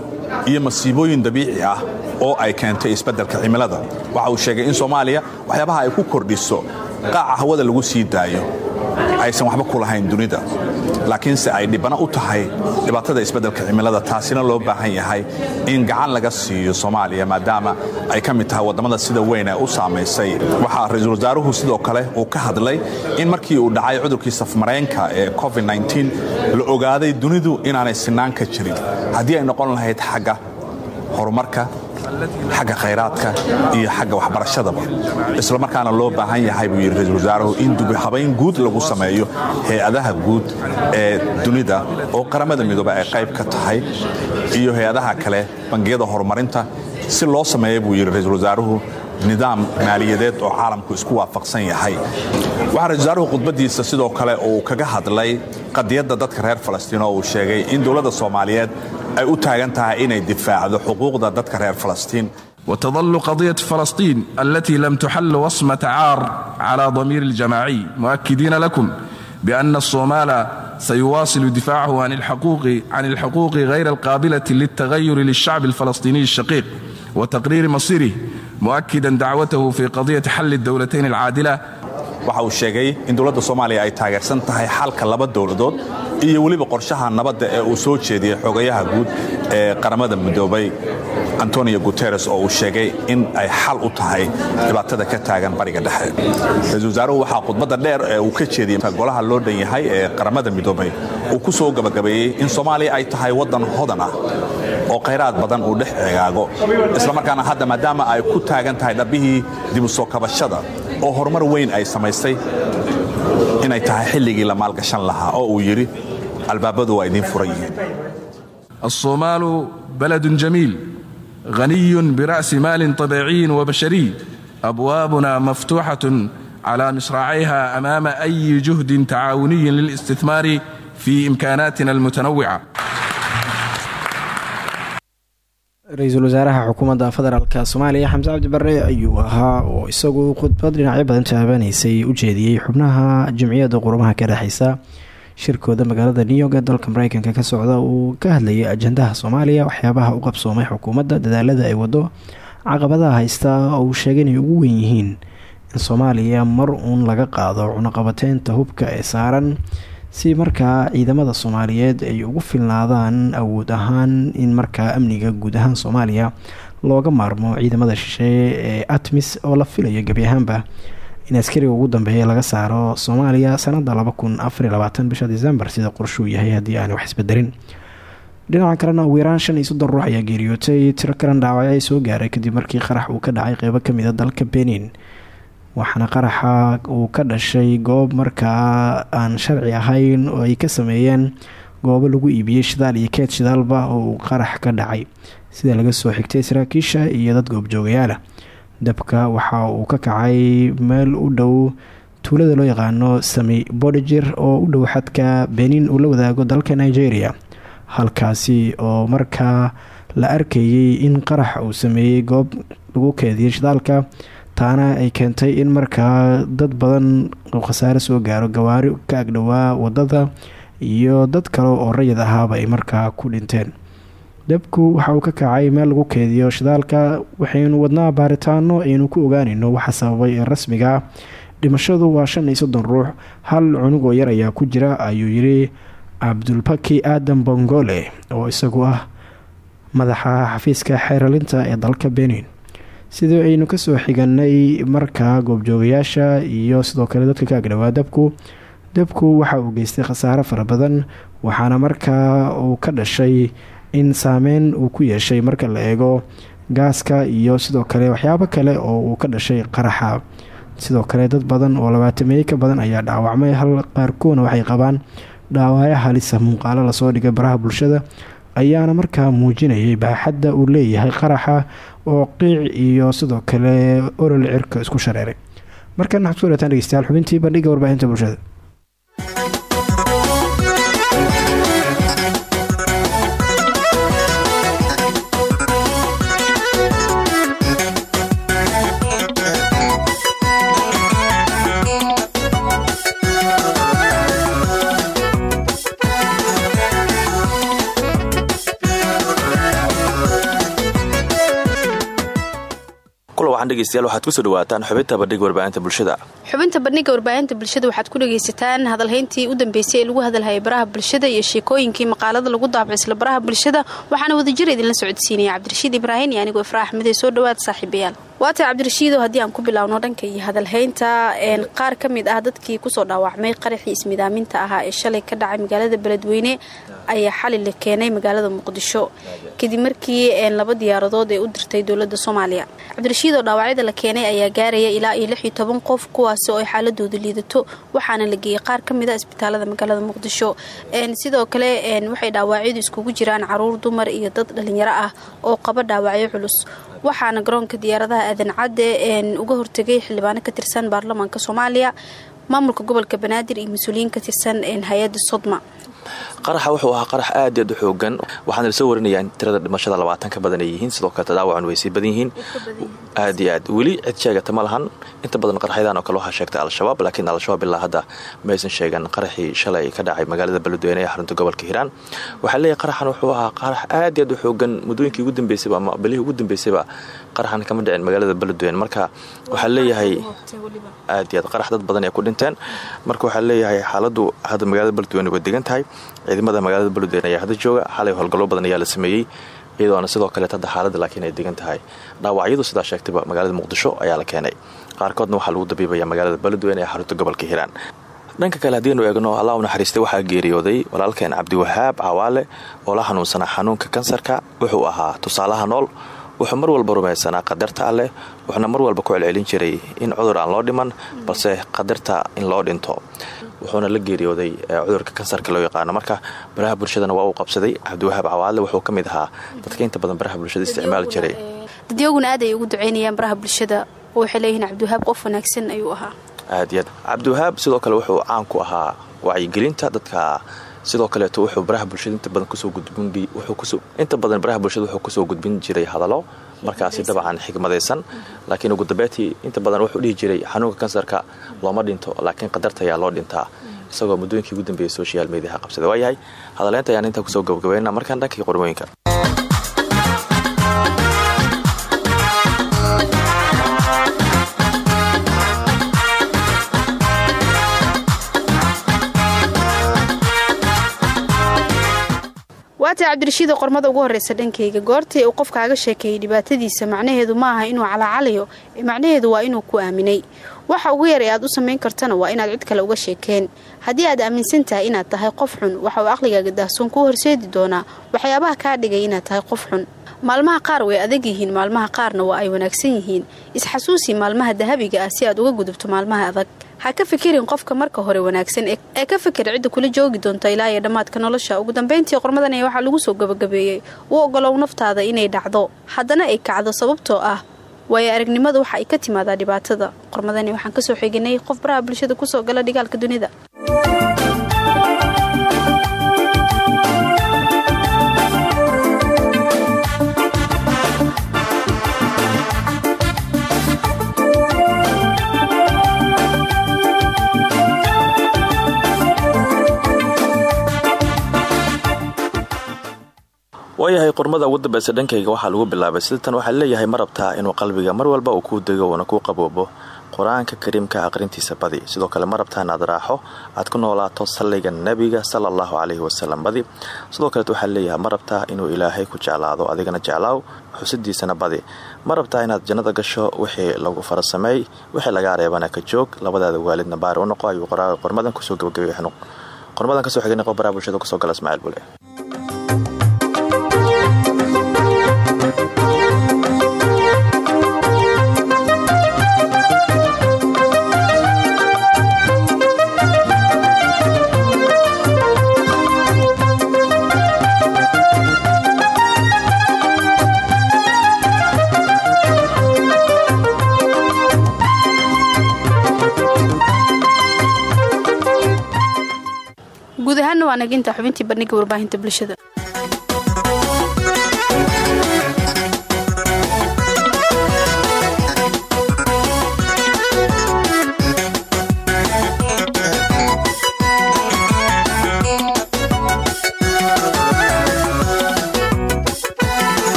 iyo masiibooyin dabiici ah oo ay keentay isbeddelka cimilada. Waxa uu sheegay in soomaaliya waxyaabaha ay ku kordhiso qaaca hawada lagu sii daayo. Aysan waxba ku lahayn dunida laakiinse ay dhibano u tahay dhibaatada isbeddelka cimilada taasina loo baahan yahay in gacan laga siiyo soomaaliya maadaama ay ka mid tahay waddamada sida weyn ee u saamaysay. Waxaa ra'iisul wasaaruhu sidoo kale uu ka hadlay in markii uu dhacay cudurkii safmareenka ee covid la ogaaday dunidu inaanay sinaan ka jirin. Haddii ay noqon lahayd xagga horumarka xagga khayraadka iyo xagga waxbarashadaba. Islamarkaana loo baahan yahay buu yidhi ra'iisul wasaaruhu in dubihabayn guud lagu sameeyo hay'adaha guud ee dunida oo qaramada midoobe ay qayb ka tahay iyo hay'adaha kale bangiyada horumarinta si loo sameeya buu yidhi ra'iisul wasaaruhu nidaam maaliyadeed oo caalamku isku waafaqsan yahay waxaa ra-isul wasaaruhu khudbaddiisa sidoo kale uu kaga hadlay qadiyadda dadka reer falastiin oo uu sheegay in dowladda soomaaliyeed ay u taagan tahay inay difaacdo xuquuqda dadka reer falastiin وتظل قضية فلسطين التي لم تحل وصمة عار على ضمير الجماعي مؤكدين لكم بأن الصومال سيواصل دفاعه عن الحقوق عن الحقوق غير القابلة للتغير للشعب الفلسطيني الشقيق وتقرير مصيره muakidan dacwatahu fii qadiyati xalli dowlatayn alcaadila. Waxa uu sheegay in dowladda soomaaliya ay taageersan tahay xalka laba dowladood iyo weliba qorshaha nabadda ee uu soo jeediyay xogayaha guud ee qaramada midoobay. Antonio guteres oo uu sheegay in ay xal u tahay dhibaatada ka taagan bariga dhexe. Ra'isul wasaaruhu waxaa khudbadda dheer ee uu ka jeediyey golaha loo dhan yahay ee qaramada midoobay. Uu ku soo gabagabeeyey in soomaaliya ay tahay waddan hodan ah oo khayraad badan uu dhex eegaago islamarkaana hadda maadaama ay ku taagan tahay dhabbihii dibu soo kabashada oo horumar weyn ay samaysay inay tahay xilligii la maalgashan lahaa oo uu yidhi albaabadu waa idiin furan yihiin الصومال بلد جميل غني برأس مال طبيعي وبشري أبوابنا مفتوحة على مصراعيها أمام أي جهد تعاوني للاستثمار في إمكاناتنا المتنوعة ra'iisul wasaaraha xukuumadda federaalka soomaaliya xamse cabdi bare ayuu ahaa oo isagu khudbad dhinacyo badan taabanaysay u jeediyey xubnaha jimciyadda qurumaha ka dhexeysa shirkooda magaalada new york ee dalka mareykanka ka socda uu ka hadlayay ajandaha soomaaliya waxyaabaha u qabsoomay xukuumadda dadaalada ay wado caqabadaha haysta oo uu sheegay inay ugu weyn yihiin in soomaaliya mar uun laga qaado cunaqabateynta hubka ee saaran si markaa ciidamada soomaaliyeed ay ugu filnaadaan awood ahaan in markaa amniga guud ahaan soomaaliya looga maarmo ciidamada shisheeye ee atmis oo la filayo gebi ahaanba in askariga ugu dambeeya laga saaro soomaaliya sanada bisha disembar sida qorshuu yahay haddii aan wax isbedelin dhinaca kalena ugu yaraan shan iyo soddon ruux ayaa geeriyootay tiro kalan dhaawacyo soo gaaray kadib markii qarax uu ka dhacay qeybo ka mid a dalka benin waxaana qaraxa uu ka dhashay goob markaa aan sharci ahayn oo ay ka sameeyeen goobo lagu iibiyey shidaal iyo keed shidaalba oo qarax ka dhacay. Sida laga soo xigtay saraakiisha iyo dad goobjoogayaala dabka waxa uu ka kacay meel u dhow tuulada loo yaqaano sami bodijir oo u dhow xadka benin uu la wadaago dalka nigeria. Halkaasi oo markaa la arkayay in qarax uu sameeyey goob lagu keediyay shidaalka taana ay keentay in markaa dad badan oo khasaare soo gaaro gawaari ka agdhowaa waddada iyo dad kale oo rayid ahaaba ay markaa ku dhinteen. Dabku waxa uu ka kacay meel lagu keediyo shidaalka waxaynu wadnaa baaritaano aynu ku ogaanayno waxa sababay ee rasmiga dhimashadu waa shan iyo soddon ruux hal cunug oo yar ayaa ku jira ayuu yiri cabdulbaki aadan bongole oo isagu ah madaxa xafiiska xeeralinta ee dalka benin sidii aynu ka soo xiganay markaa goobjoogayaasha iyo sidoo kale dadka ka agdhowaa dabku? Dabku waxa uu geystay khasaare fara badan waxaana markaa uu ka dhashay in saameyn uu ku yeeshay marka la eego gaaska iyo sidoo kale waxyaabo kale oo uu ka dhashay qaraxa. Sidoo kale dad badan oo labaatameeye ka badan ayaa dhaawacmay hal qaarkoodna waxay qabaan dhaawaayo halisa muuqaalo la soo dhigay baraha bulshada ayaana markaa muujinayay baaxadda uu leeyahay qaraxa oo qiic iyo sidoo kale olol cirka isku shareeray. Markan waxad ku dhaataan dhegeystayaal xubintii bandhiga warbaahinta bulshada dhegeystayaal waxaad ku soo dhawaataan xubinta bandhiga warbaahinta bulshada. Xubinta bandhiga warbaahinta bulshada waxaad ku dhagaysataan hadalhayntii u dambeysay ee lagu hadalhayay baraha bulshada iyo sheekooyinkii maqaalada lagu daabco isla baraha bulshada. Waxaana wadajir idinla socodsiinaya cabdirashiid ibraahim iyo anigoo ifraa axmedee soo dhawaad saaxiibayaal waatay cabdirashiido haddii aan ku bilaawno dhanka iyo hadalhaynta qaar ka mid ah dadkii ku soo dhaawacmay qaraxii ismidaaminta ahaa ee shalay ka dhacay magaalada beledweyne ayaa xali la keenay magaalada muqdisho. Kadib markii laba diyaaradood ee u dirtay dowladda soomaaliya. Cabdirashiidoo dhaawacyada la keenay ayaa gaaraya ilaa iyo lix iyo toban qof kuwaasi oo ay xaaladooda liidato waxaana la geeyey qaar ka mid a isbitaalada magaalada muqdisho. Sidoo kale waxay dhaawacyadu iskugu jiraan carruur dumar iyo dad dhalinyaro ah oo qaba dhaawacyo culus. Waxaana garoonka diyaaradaha aadan cadde uga hortegay xildhibaano ka tirsan baarlamaanka soomaaliya maamulka gobolka banaadir iyo mas'uuliyiin ka tirsan hay'adda sodma. Qaraxa wuxuu ahaa qarax aad aad u xoogan waxaana la soo warinayaa in tirada dhimashada labaatan ka badan ay yihiin sidoo kale tadaawacan way sii badan yihiin. Aad iyo aad. Weli cid sheegata ma lahan inta badan qaraxyadan oo kale waxaa sheegtay al-shabaab laakiin al-shabaab ilaa hadda maysan sheegan qaraxii shalay ka dhacay magaalada beledweyne ee xarunta gobolka hiiraan. Waxaa leeyahay qaraxan wuxuu ahaa qarax aad iyo aad u xoogan muddooyinkii ugu dambeysayba ama bilihii ugu dambeysayba qaraxan kama dhicin magaalada beledweyne marka waxaa leeyahay aad iyo aad qarax dad badan ay ku dhinteen. Marka waxaa leeyahay xaaladu hadda magaalada beledweyne way degan tahay. Ciidamada magaalada beledweyne ayaa hadda jooga. Xalay howlgallo badan ayaa la sameeyey. Iyadoona sidoo kaleet hadda xaaladda laakiin ay degan tahay. Dhaawacyadu sidaa sheegtayba magaalada muqdisho ayaa la keenay. Qaarkoodna waxaa lagu dabiibaya magaalada beledweyne ee xarunta gobolka hiiraan dhanka kale haddiinu eegno allah u naxariistay waxaa geeriyooday walaalkeen cabdiwahaab cawaale oo la xanuunsanaa xanuunka kansarka wuxuu ahaa tusaalaha nool wuxuu mar walba rumaysanaa qadarta alleh wuxuuna mar walba ku celcelin jiray in cudur aan loo dhiman balse qadarta in loo dhinto. Wuxuuna la geeriyooday cudurka kansarka loo yaqaano. Marka baraha bulshadana waa uu qabsaday. Cabdiwahaab cawaale wuxuu ka mid ahaa dadka inta badan baraha bulshada isticmaali jiray. dadyaguna aad ay ugu duceynayaan baraha bulshada. Oo waxay leeyihiin cabdiwahaab qof wanaagsan ayuu ahaa. Aad iyo aad. Cabdiwahaab sidoo kale wuxuu caan ku ahaa wacyigelinta dadka sidoo kaleeto wuxuu baraha bulshada inta badan ku soo gudbin inta badan baraha bulshada wuxuu ku soo gudbin jiray hadallo markaasi dabcan xigmadaysan. Laakiin ugu dambeetii inta badan wuxuu dhihi jiray xanuunka kansarka looma dhinto laakiin qadarta ayaa loo dhintaa. Isagoo muddooyinkii ugu dambeeyay social mediaha qabsaday waayahay hadaleynta ayaan intaa ku soo gabagabayna markaan dhankii qormooyinka waatay cabdirashiida qormada ugu horreysa dhankayga goortii uu qofkaaga sheekeeyey dhibaatadiisa macnaheedu ma aha inuu calaacalayo macnaheedu waa inuu ku aaminay. Waxa ugu yar ee aad u samayn kartana waa inaad cid kale uga sheekeen. Haddii aad aaminsan tahay inaad tahay qof xun waxa uu aqligaaga daahsoon kuu horseedi doonaa. Waxyaabaha kaa dhigay inaad tahay qof xun. Maalmaha qaar way adag yihiin maalmaha qaarna waa ay wanaagsan yihiin. Isxasuusi maalmaha dahabiga ah si aad uga gudubto maalmaha adag ha ka fikirin qofka marka hore wanaagsan ee ka fikir cidda kula joogi doonta ilaa iyo dhammaadka nolosha. Ugu dambayntii qormadan ee waxaa lagu soo gabagabeeyey u ogolow naftaada inay dhacdo. Haddana ay kacdo sababtoo ah waayo aragnimada waxa ay ka timaadaa dhibaatada. Qormadani waxaan ka soo xiginay qof baraha bulshada ku soo gala dhigaalka dunida waayahay qormada ugu dambaysa dhankayga waxaa lagu bilaabay. Sida tan waxaa leeyahay ma rabtaa inuu qalbiga mar walba uu kuu dego uuna kuu qaboobo. Qur'aanka kariimka aqrintiisa badi. Sidoo kale ma inaad raaxo aad ku noolaato salliga nebiga sala allahu calayhi wasalam badi. Sidoo kaleet waxaa leeyahay ma inuu ilaahay ku jeclaado adigana jeclaaw xusidiisana badi. Ma rabtaa inaad jannada gasho wixii lagu farasameey wixii lagaa reebana ka joog labadaada waalidna baari u noqo ayuu qormadan ku soo gabagabay qormadan ka soo xigay qof baraha bulshada ku soo gala ismaaciil bule waa naginta xubintii bandhiga warbaahinta bulshada.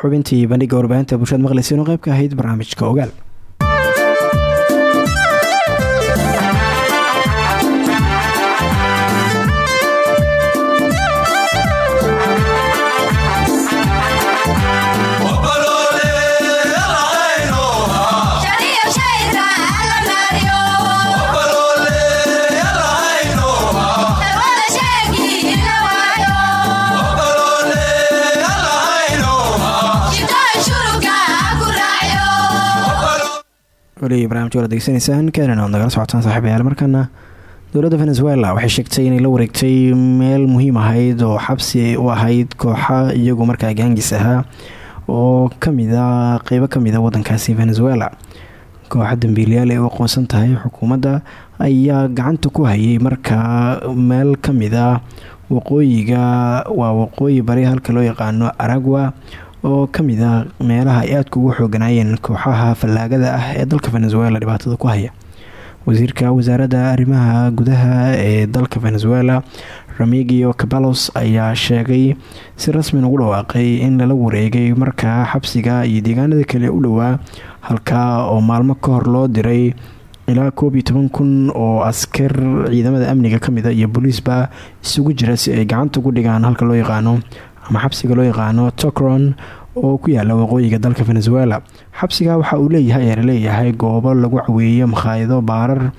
Xubintii bandhiga warbaahinta bulshada maqleysa inuu qayb ka ahayd barnaamijka ogaal weli barnamij wala degeysanaysaan keenana oad nagala socotaan saaxiibayaal. Markaana dowladda venezuela waxay sheegtay inay la wareegtay meel muhiim ahayd oo xabsi u ahayd kooxa iyagu markaa gaangis ahaa oo kamida qeybo kamida wadankaasi venezuela. Kooxa dambiilayaal ay u aqoonsan tahay xukuumadda ayaa gacanta ku hayay markaa meel kamida waqooyiga waa waqooyi bari halka loo yaqaano aragwa oo ka mid ah meelaha ay aadka ugu xooganaayeen kooxaha fallaagada ah ee dalka venezuela dhibaatada ku haya. Wasiirka wasaaradda arrimaha gudaha ee dalka venezuela ramigio cabalos ayaa sheegay si rasmin ugu dhawaaqay in lala wareegay markaa xabsiga iyo deegaanada kale u dhowaa halkaa oo maalmo ka hor loo diray ilaa koob iyo toban kun oo askar ciidamada amniga kamida iyo booliisba isugu jira si ay gacanta ugu dhigaan halka loo yaqaano ama xabsiga loo yaqaano tokron oo ku yaalla waqooyiga dalka venezuela. Xabsiga waxa uu leeyahay ee la leeyahay goobo lagu caweeyo makhaayado baarar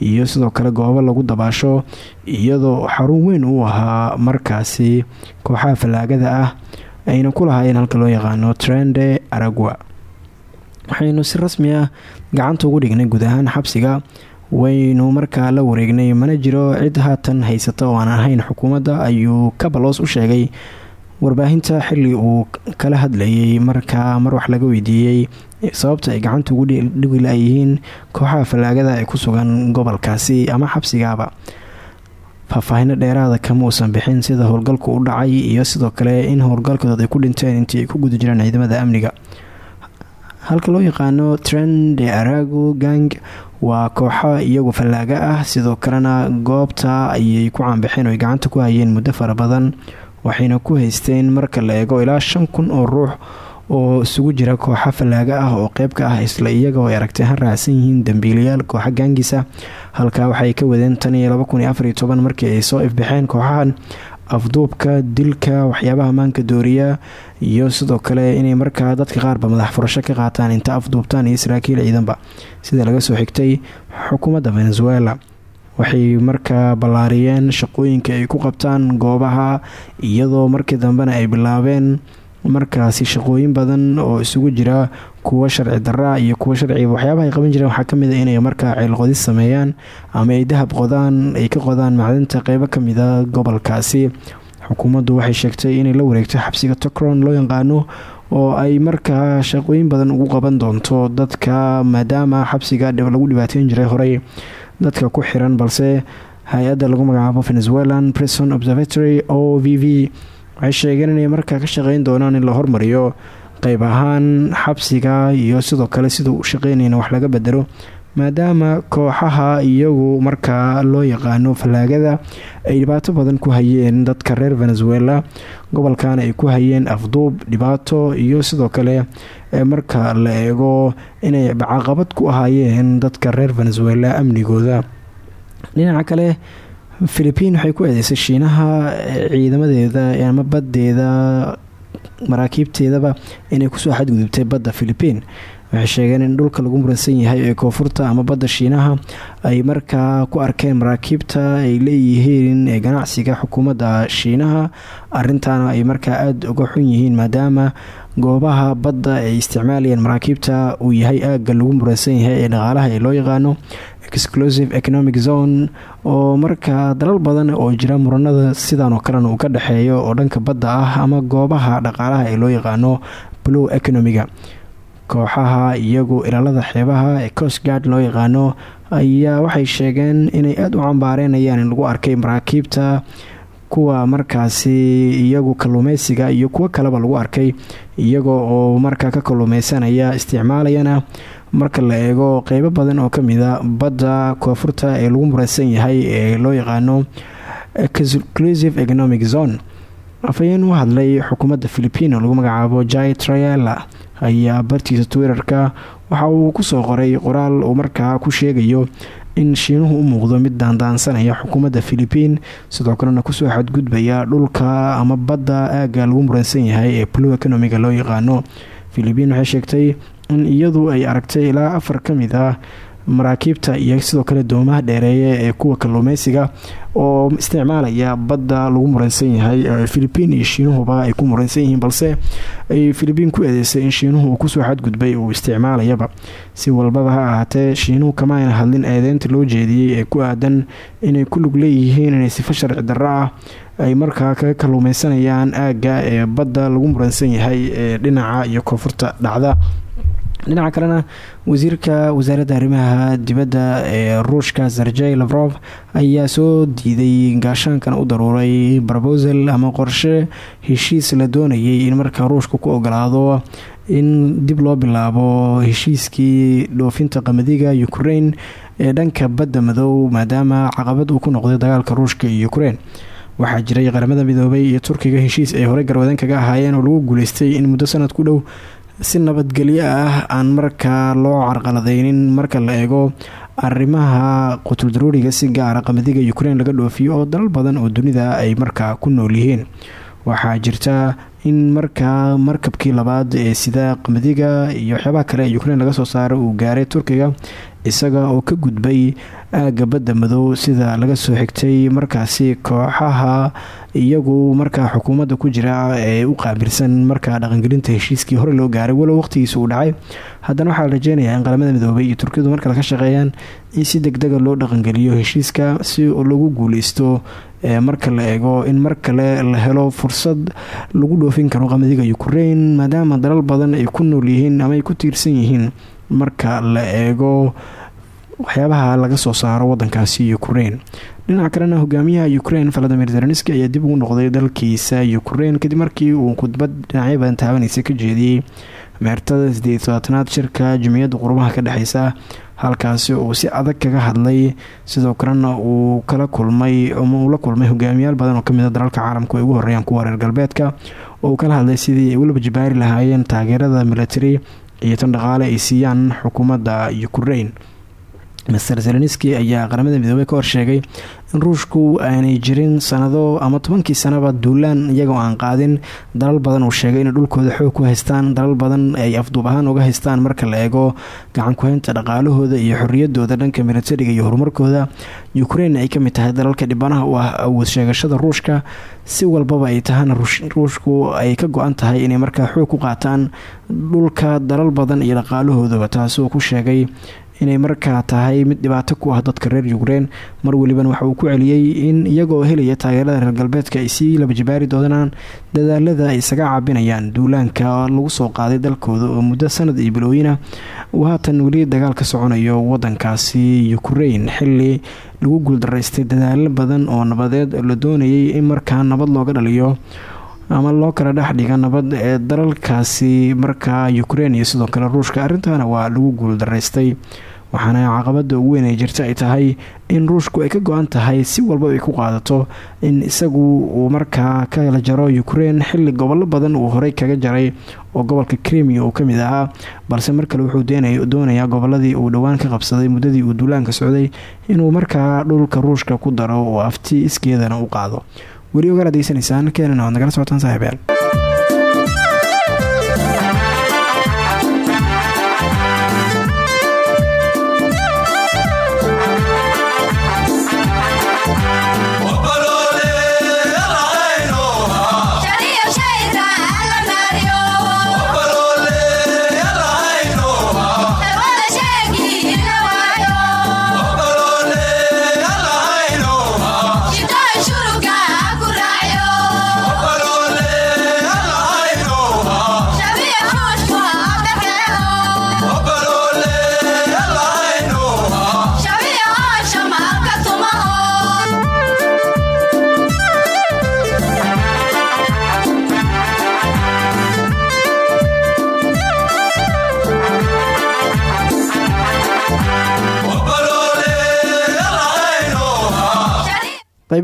iyo sidoo kale goobo lagu dabaasho iyadoo xarun weyn uu ahaa markaasi kooxaha fallaagada ah ayna ku lahaayeen halka loo yaqaano trende aragwa waxaynu si rasmi ah gacanta ugu dhignay guud ahaan xabsiga waynu markaa la wareegnay mana jiro cid haatan haysata oo aan ahayn xukuumadda ayuu kabalos u sheegay warbaahinta xili uu kala hadlayay markaa mar wax laga weydiiyey sababta ay gacanta ugu dhigi layihiin kooxaha fallaagada ee ku sugan gobolkaasi ama xabsigaaba. Faahfaahino dheeraada kama uusan bixin sida howlgalku u dhacay iyo sidoo kale in howlgalkood ay ku dhinteen intii ay ku guda jireen ciidamada amniga. Halka loo yaqaano trend de arago gang waa kooxo iyagu fallaaga ah sidoo kalena goobta ayay ku caanbaxeen oo ay gacanta ku hayeen muddo fara badan waxayna ku haysteen marka la eego ilaa shan kun oo ruux oo isugu jira kooxa fallaaga ah oo qeyb ka ah isla iyaga oo ay aragtay han raacsan yihiin dambiilayaal kooxa gaangisa. Halkaa waxay ka wadeen tan iyo laba kun iyo afar iyo toban markii ay soo ifbaxeen kooxahan. Afduubka dilka waxyaabaha maanka dooriya iyo sidoo kale inay markaa dadka qaarba madax furasho ka qaataan inta afduubtaan iyo saraakiil ciidanba. Sida laga soo xigtay xukuumadda venezuela waxay markaa ballaariyeen shaqooyinka ay ku qabtaan goobaha iyadoo markii dambena ay bilaabeen markaasi shaqooyin badan oo isugu jira kuwa sharci daraa iyo kuwa sharciga waxyaabaha ay qaban jireen. Waxaa ka mid a inay markaa ceelqodis sameeyaan ama ay dahab qodaan ay ka qodaan macdinta qeybo kamida gobolkaasi. Xukuumaddu waxay sheegtay inay la wareegto xabsiga tokron loo yaqaano oo ay markaa shaqooyin badan ugu qaban doonto dadka maadaama xabsiga lagu dhibaateyn jiray horey dadka ku xiran balse hay'adda lagu magacaabo venezuelan prison observatory o v v waxay sheegeen inay markaa ka shaqeyn doonaan in la hormariyo qeyb ahaan xabsiga iyo sidoo kale siduu u shaqeynayna wax laga bedelo maadaama kooxaha iyagu markaa loo yaqaano fallaagada ay dhibaato badan ku hayeen dadka reer venezuela gobolkana ay ku hayeen afduub dhibaato iyo sidoo kale marka la eego inay caqabad ku ahaayeen dadka reer venezuela amnigooda. Dhinaca kale philipiin waxay ku eedeysay shiinaha ciidamadeeda ama baddeeda maraakiibteedaba inay ku soo xadgudubtay badda philipiin waxay sheegeen in dhulka lagu muransan yahay ee koonfurta ama badda shiinaha ay markaa ku arkeen maraakiibta ay leeyihiin ee ganacsiga xukuumadda shiinaha. Arintaana ay markaa aada uga xun yihiin maadaama goobaha badda ay isticmaalayeen maraakiibta uu yahay aagga lagu muransan yahay ee dhaqaalaha ee loo yaqaano exclusive economic zone oo markaa dalal badan oo jira muranada sidan oo kalena uu ka dhexeeyo oo dhanka badda ah ama goobaha dhaqaalaha ee loo yaqaano blue economiga kooxaha iyagu ilaalada xeebaha ee coastguard loo yaqaano ayaa waxay sheegeen inay aada u cambaareynayaan in lagu arkay maraakiibta kuwa markaasi iyagu kalluumeysiga iyo kuwo kaleba lagu arkay iyaga oo markaa ka kalluumeysanaya isticmaalayana marka la eego qeybo badan oo kamida badda koonfurta ee lagu muraysan yahay ee loo yaqaano exclusive economic zone. Afhayeen u hadlay xukuumadda philipiin oo lagu magacaabo jai trayela ayaa bartiisa twitterka waxa uu ku soo qoray qoraal uu markaa ku sheegayo in shiinuhu u muuqdo mid daandaansanaya xukuumadda philipiin sidoo kalena ku soo xadgudbaya dhulka ama badda aagga lagu muransan yahay ee blue economiga loo yaqaano. Philipiin waxay sheegtay in iyadu ay aragtay ilaa afar ka mid ah maraakiibta iyo sidoo kale doomaha dheereeye ee kuwa kalluumeysiga oo isticmaalaya badda lagu muransan yahay filibiin iyo shiinuhuba ay ku muransan yihiin balse ay filibiin ku eedeysay in shiinuhu uu ku soo xadgudbay uu isticmaalayaba si walbaba ha ahaatee shiinuhu kama ayna hadlin eedeynta loo jeediyey ee ku aadan inay ku lug leeyihiin inay sifo sharci darro ah ay markaa kaga kalluumeysanayaan aagga ee badda lagu muransan yahay ee dhinaca iyo koonfurta dhacda dhinaca kalena wasiirka wasaaradda arrimaha dibadda ee ruushka sergey lavrov ayaa soo diiday gaashaankan u daruuray brobosal ama qorshe heshiis la doonayay in markaa ruushka ku ogolaado in dib loo bilaabo heshiiskii dhoofinta qamadiga ukraine ee dhanka badda madow maadaama caqabad uu ku noqday dagaalka ruushka iyo ukraine. Waxaa jiray qaramada midoobay iyo turkiga heshiis ay horey garwadeen kaga ahaayeen oo lagu guuleystay in muddo sanad ku dhow si nabadgelyo ah aan markaa loo carqaladeynin marka la eego arrimaha qutuldaruuriga si gaara qamadiga ukraine laga dhoofiyo oo dalal badan oo dunida ay markaa ku nool yihiin. Waxaa jirta in markaa markabkii labaad ee sida qamadiga iyo waxyaabaha kale ee ukraine laga soo saaro uu gaaray turkiga isaga oo ka gudbay aagga badda madow sida laga soo xigtay markaasi kooxaha iyagu markaa xukuumadda ku jira ee u qaabilsan markaa dhaqangelinta heshiiskii hore loo gaaray walow waqtigiisa uu dhacay. Haddana waxaa la rajeynayaa in qaramada midoobay iyo turkiyadu markale ka shaqeeyaan in si degdega loo dhaqangeliyo heshiiska si lagu guuleysto marka la eego in mar la helo fursad lagu dhoofin karo qamadiga ukraine maadaama dalal badan ay ku nool yihiin ama ay ku tiirsan yihiin marka la eego waxyaabaha laga soo saaro wadankaasi ukraine. Dhinaca kalena hogaamiyaha ukraine valadimir zelenski ayaa dib ugu noqday dalkiisa ukraine kadib markii uu khudbad dhinacyo badan taabanaysa ka jeediyey meertada sideed todobaatanaad shirka jumciyadda qurumaha ka dhexeysa halkaasi uu si adag kaga hadlay sidoo kalena uu kala kulmay uu la kulmay hogaamiyaal badan oo ka mid a dalalka caalamku ay ugu horeeyaan kuwa reer galbeedka oo kala hadlay sidii ay weliba jibaari lahaayeen taageerada military iyo tan dhaqaale ay siiyaan xukuumadda ukraine master zelenski ayaa qaramada midoobey ka horsheegay in ruushku aanay jirin sanado ama tobankii sanaba duulaan iyagoo aan qaadin. Dalal badan uu sheegay inay dhulkooda xoog ku haystaan. Dalal badan ay afduub ahaan uga haystaan marka la eego gacan ku-haynta dhaqaalahooda iyo xoriyadooda dhanka militariga iyo horumarkooda. Ukraine ay ka mid tahay dalalka dhibanaha u ah awood sheegashada ruushka. Si walbaba ay tahana ruushku ay ka go-an tahay inay markaa xoog ku qaataan dhulka dalal badan iyo dhaqaalahoodaba taasoo ku sheegay inay markaa tahay mid dhibaato ku ah dadka reer ukraine. Mar welibana waxa uu ku celiyey in iyagoo helaya taageerada reer galbeedka ay sii laba jibaari doonaan dadaalada ay isaga caabinayaan duulaanka lagu soo qaaday dalkooda oo muddo sanad iyo bilooyina uu haatan weli dagaal ka soconayo wadankaasi ukraine. Xili lagu guuldaraystay dadaalo badan oo nabadeed la doonayay in markaa nabad looga dhaliyo ama loo kala dhex dhiga nabad ee dalalkaasi markaa ukraine iyo sidoo kale ruushka. Arrintaana waa lagu guuldaraystay waxaana caqabada ugu weyn ay jirta ay tahay in ruushku ay ka go-an tahay si walba ay ku qaadato in isagu uu markaa kala jaro ukraine xili gobollo badan uu horey kaga jaray oo gobolka krimiya uu ka mid ahaa. Balse mar kale wuxuu doonayaa goboladii uu dhowaan ka qabsaday muddadii uu duulaanka socday inuu markaa dhulka ruushka ku daro oo afti iskeedana u qaado. Weli ogaal keenana waad nagala socotaan saaxiibyaal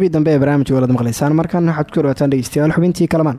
qaybihii dambe ee barnaamijka walad maqlaysaan markan waxaad ku dhawaataan dhegeystayaal xubintii kalamaan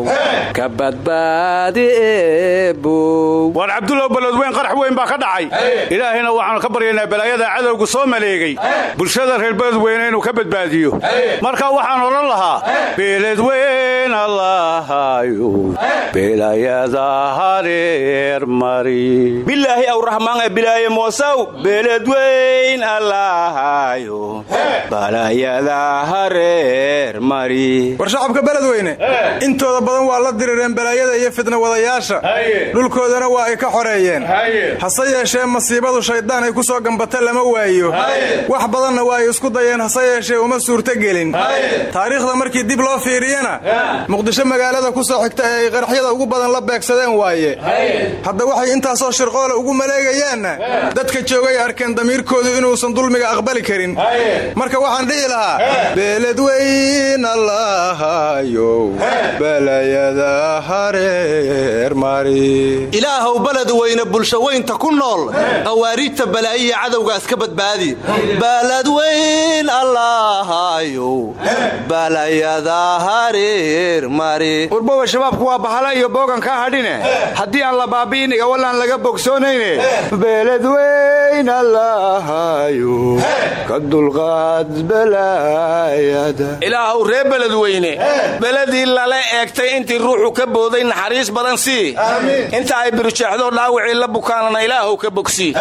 ka badbaadi eebow waar cabdulow beledweyn qarax weyn baa ka dhacay. Ilaahayna waxaannu ka baryaynaa balaayada cadowga soo maleegay. Bulshada reer beledweyne inuu ka badbaadiyo. Marka waxaan odhan lahaa beledweyn allaahayo belayada hareer mari. Bilaahi awraxmaan ee bilaaye moosaw beledweyn allaahayo balayada hareer mari. War shacabka beledweyne intooda badan waa la dirireen balaayada iyo fidna wadayaasha. Dhulkoodana waa ay ka xoreeyeen. Hase yeeshee masiibadu shayddaan ay ku soo gambata lama waayo. Wax badanna waa ay isku dayeen hase yeeshee uma suurtogelin taariikhda markii dib loo fiiriyana muqdisho magaalada ku soo xigta ee ay qaraxyada ugu badan la beegsadeen waaye. Hadda waxay intaasoo shirqoola ugu maleegayaanna dadka joogay arkeen damiirkoodu inuusan dulmiga aqbali karin. Marka waxaan dhihi lahaa beeledweyn allaahayo balayada hareer mari. Ilaahow beledweyne bulshaweynta ku nool qawaariijta balaayiya cadowgaas ka badbaadi. Baladweyn allaahayo balayada hareer mari. Urbowa shabaabku waa bahala iyo boogan kaa hadhine. Haddii aan la baabi'in igawallaan laga bogsoonayne beeledweyn allaahayo ka dulqaad balaayada ilaahow reer beledweyne beledii lala eegtay intii ruuxu ka booday naxariis badan sii. Inta ay birjeexdo dhaawicii la bukaanana ilaahow ka bogsi.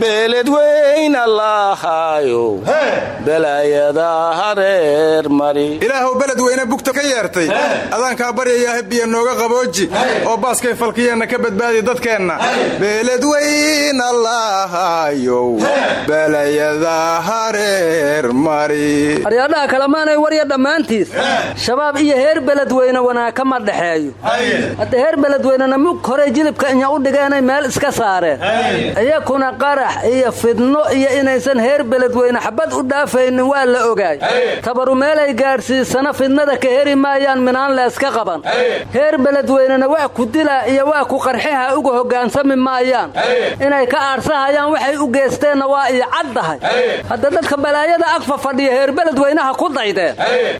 Beeledweyn allaahayo balaayada hareer mari. Ilaahow beledweyne bugta ka yeertay. Adaankaa baryayaa biya nooga qabooji. Oo baaskay falkiyeenna ka badbaadi dadkeenna. Beeledweyn allaahayow balayada hareer mari. Aryaadhaha kalemaanay warya dhammaantiis. Shabaab iyo heer beledweyne wanaag kama dhexeeyo. Hadda heer beledweynena mug horey jilibka inya u dhigeenay meel iska saareen iyakuna qarax iyo fidno iyo inaysan heer beledweyne xabad u dhaafaynin waa la ogaay. Tabaru meelay gaadhsiisana fidnada ka heri maayaan minaan leeska qaban. Heer beledweynena waa ku dilaa iyo waa ku qarxiha uga hoggaansami maayaan. Inay ka aarsahayaan waxay u geesteenna waa iyo caddahay. Hadda dadka balaayada agfa fadhiya heer beledweynaha ku daydeen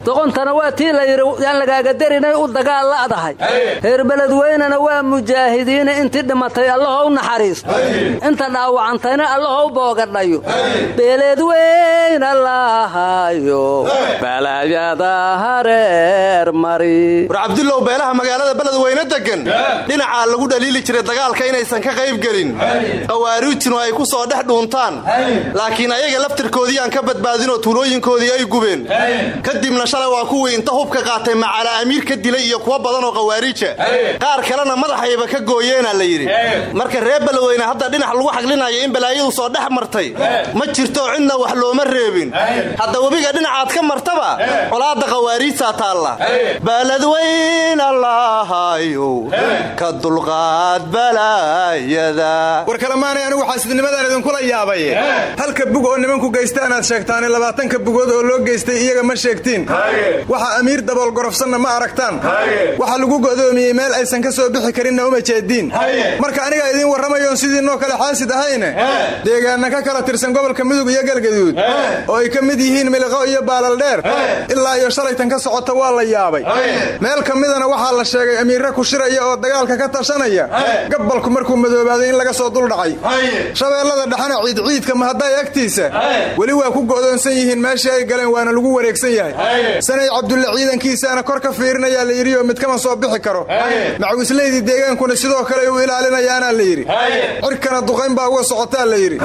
doqontana waa tii la yidhi yaan lagaaga darinay u dagaal la'dahay. Heer beledweynena waa mujaahidiina intii dhimatay allahow naxariisto inta dhaawacantayna allahow boogadhayo beeleedweyn allaahayo balaayada hareer mari. War cabdulow beelaha magaalada beledweyne degan dhinacaa lagu dhaliili jiray dagaalka inaysan ka qayb gelin. Qawaariijtinu ay ku soo dhex dhuuntaan. Laakiin ayaga laftirkoodii aan ka badbaadinoo tuulooyinkoodii ay gubeen. Kadibna shalay waa kuwii inta hubka qaatay macala amiir ka dilay iyo kuwo badanoo qawaariija qaar kalena madaxayba ka gooyeena la yidhi. Marka reer beledweyne hadda dhinac lagu xaglinayo in balaayadu soo dhex martay ma jirto cidna wax looma reebin. Hadda webiga dhinacaad ka martaba colaadda qawaariijtaa taalla. Baladweyn allaahayo ka dulqaad balaayada. War kalemaanay anigu xaasidnimadaan idinkula yaabay halka bug oo nimanku geystaan aad sheegtaane labaatanka bugood oo loo geystay iyaga ma sheegtiin. Waxa amiir daboolgorofsanna ma aragtaan waxa lagu godoomiyey meel aysan ka soo bixi karinna uma jeediin marka anigaa idiin warramayoon sidiinoo kale xaasid ahayne deegaanna ka kala tirsan gobolka mudug iyo galgaduud oo ay ka mid yihiin miliqo iyo baalaldheer ilaa iyo shalaytan ka socota waa la yaabay. Meel ka midana waxaa la sheegay amiirre ku shiraya oo dagaalka ka tashanaya. Gabalku markuu madoobaaday in laga soo duldhacay shabeellada dhexena ciidciidka mahadday agtiisa? Weli waa ku go'doonsan yihiin meeshii ay galeen waana lagu wareegsan yahay. Sanay cabdulle ciidankiisaana kor ka fiirinayaa la yidhi mid kama soo bixi karo. Macawislaydii deegaankuna sidoo kale u ilaalinayaanaa la yidhi. Cirkana duqayn baa uga socotaa la yidhi.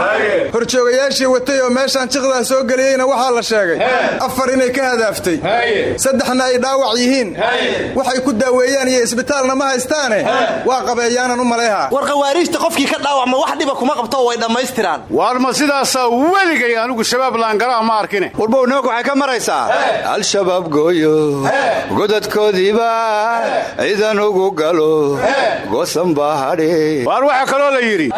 Horjoogayaashii watay oo meeshaan jiqdaa soo geliyeyna waxaa la sheegay. Afar inay ka hadaaftay saddexna ay dhaawac yihiin. Waxay ku daaweeyaan iyo isbitaalna ma haystaane. Waa qabeeyaanan u malayhaa war khawaariijta qofkii ka dhaawacma wax dhiba kuma qabto way dhammaystiraan. Waar ma sidaasaa weligay anigu shabaab laangaraha ma arkine. Warbow nimanka waxay ka maraysaa. Al-shabaab gooyo. Godadkoodiiba ciidan ugu galo goosan baa hadhe waar waxaa kaloo la yidhi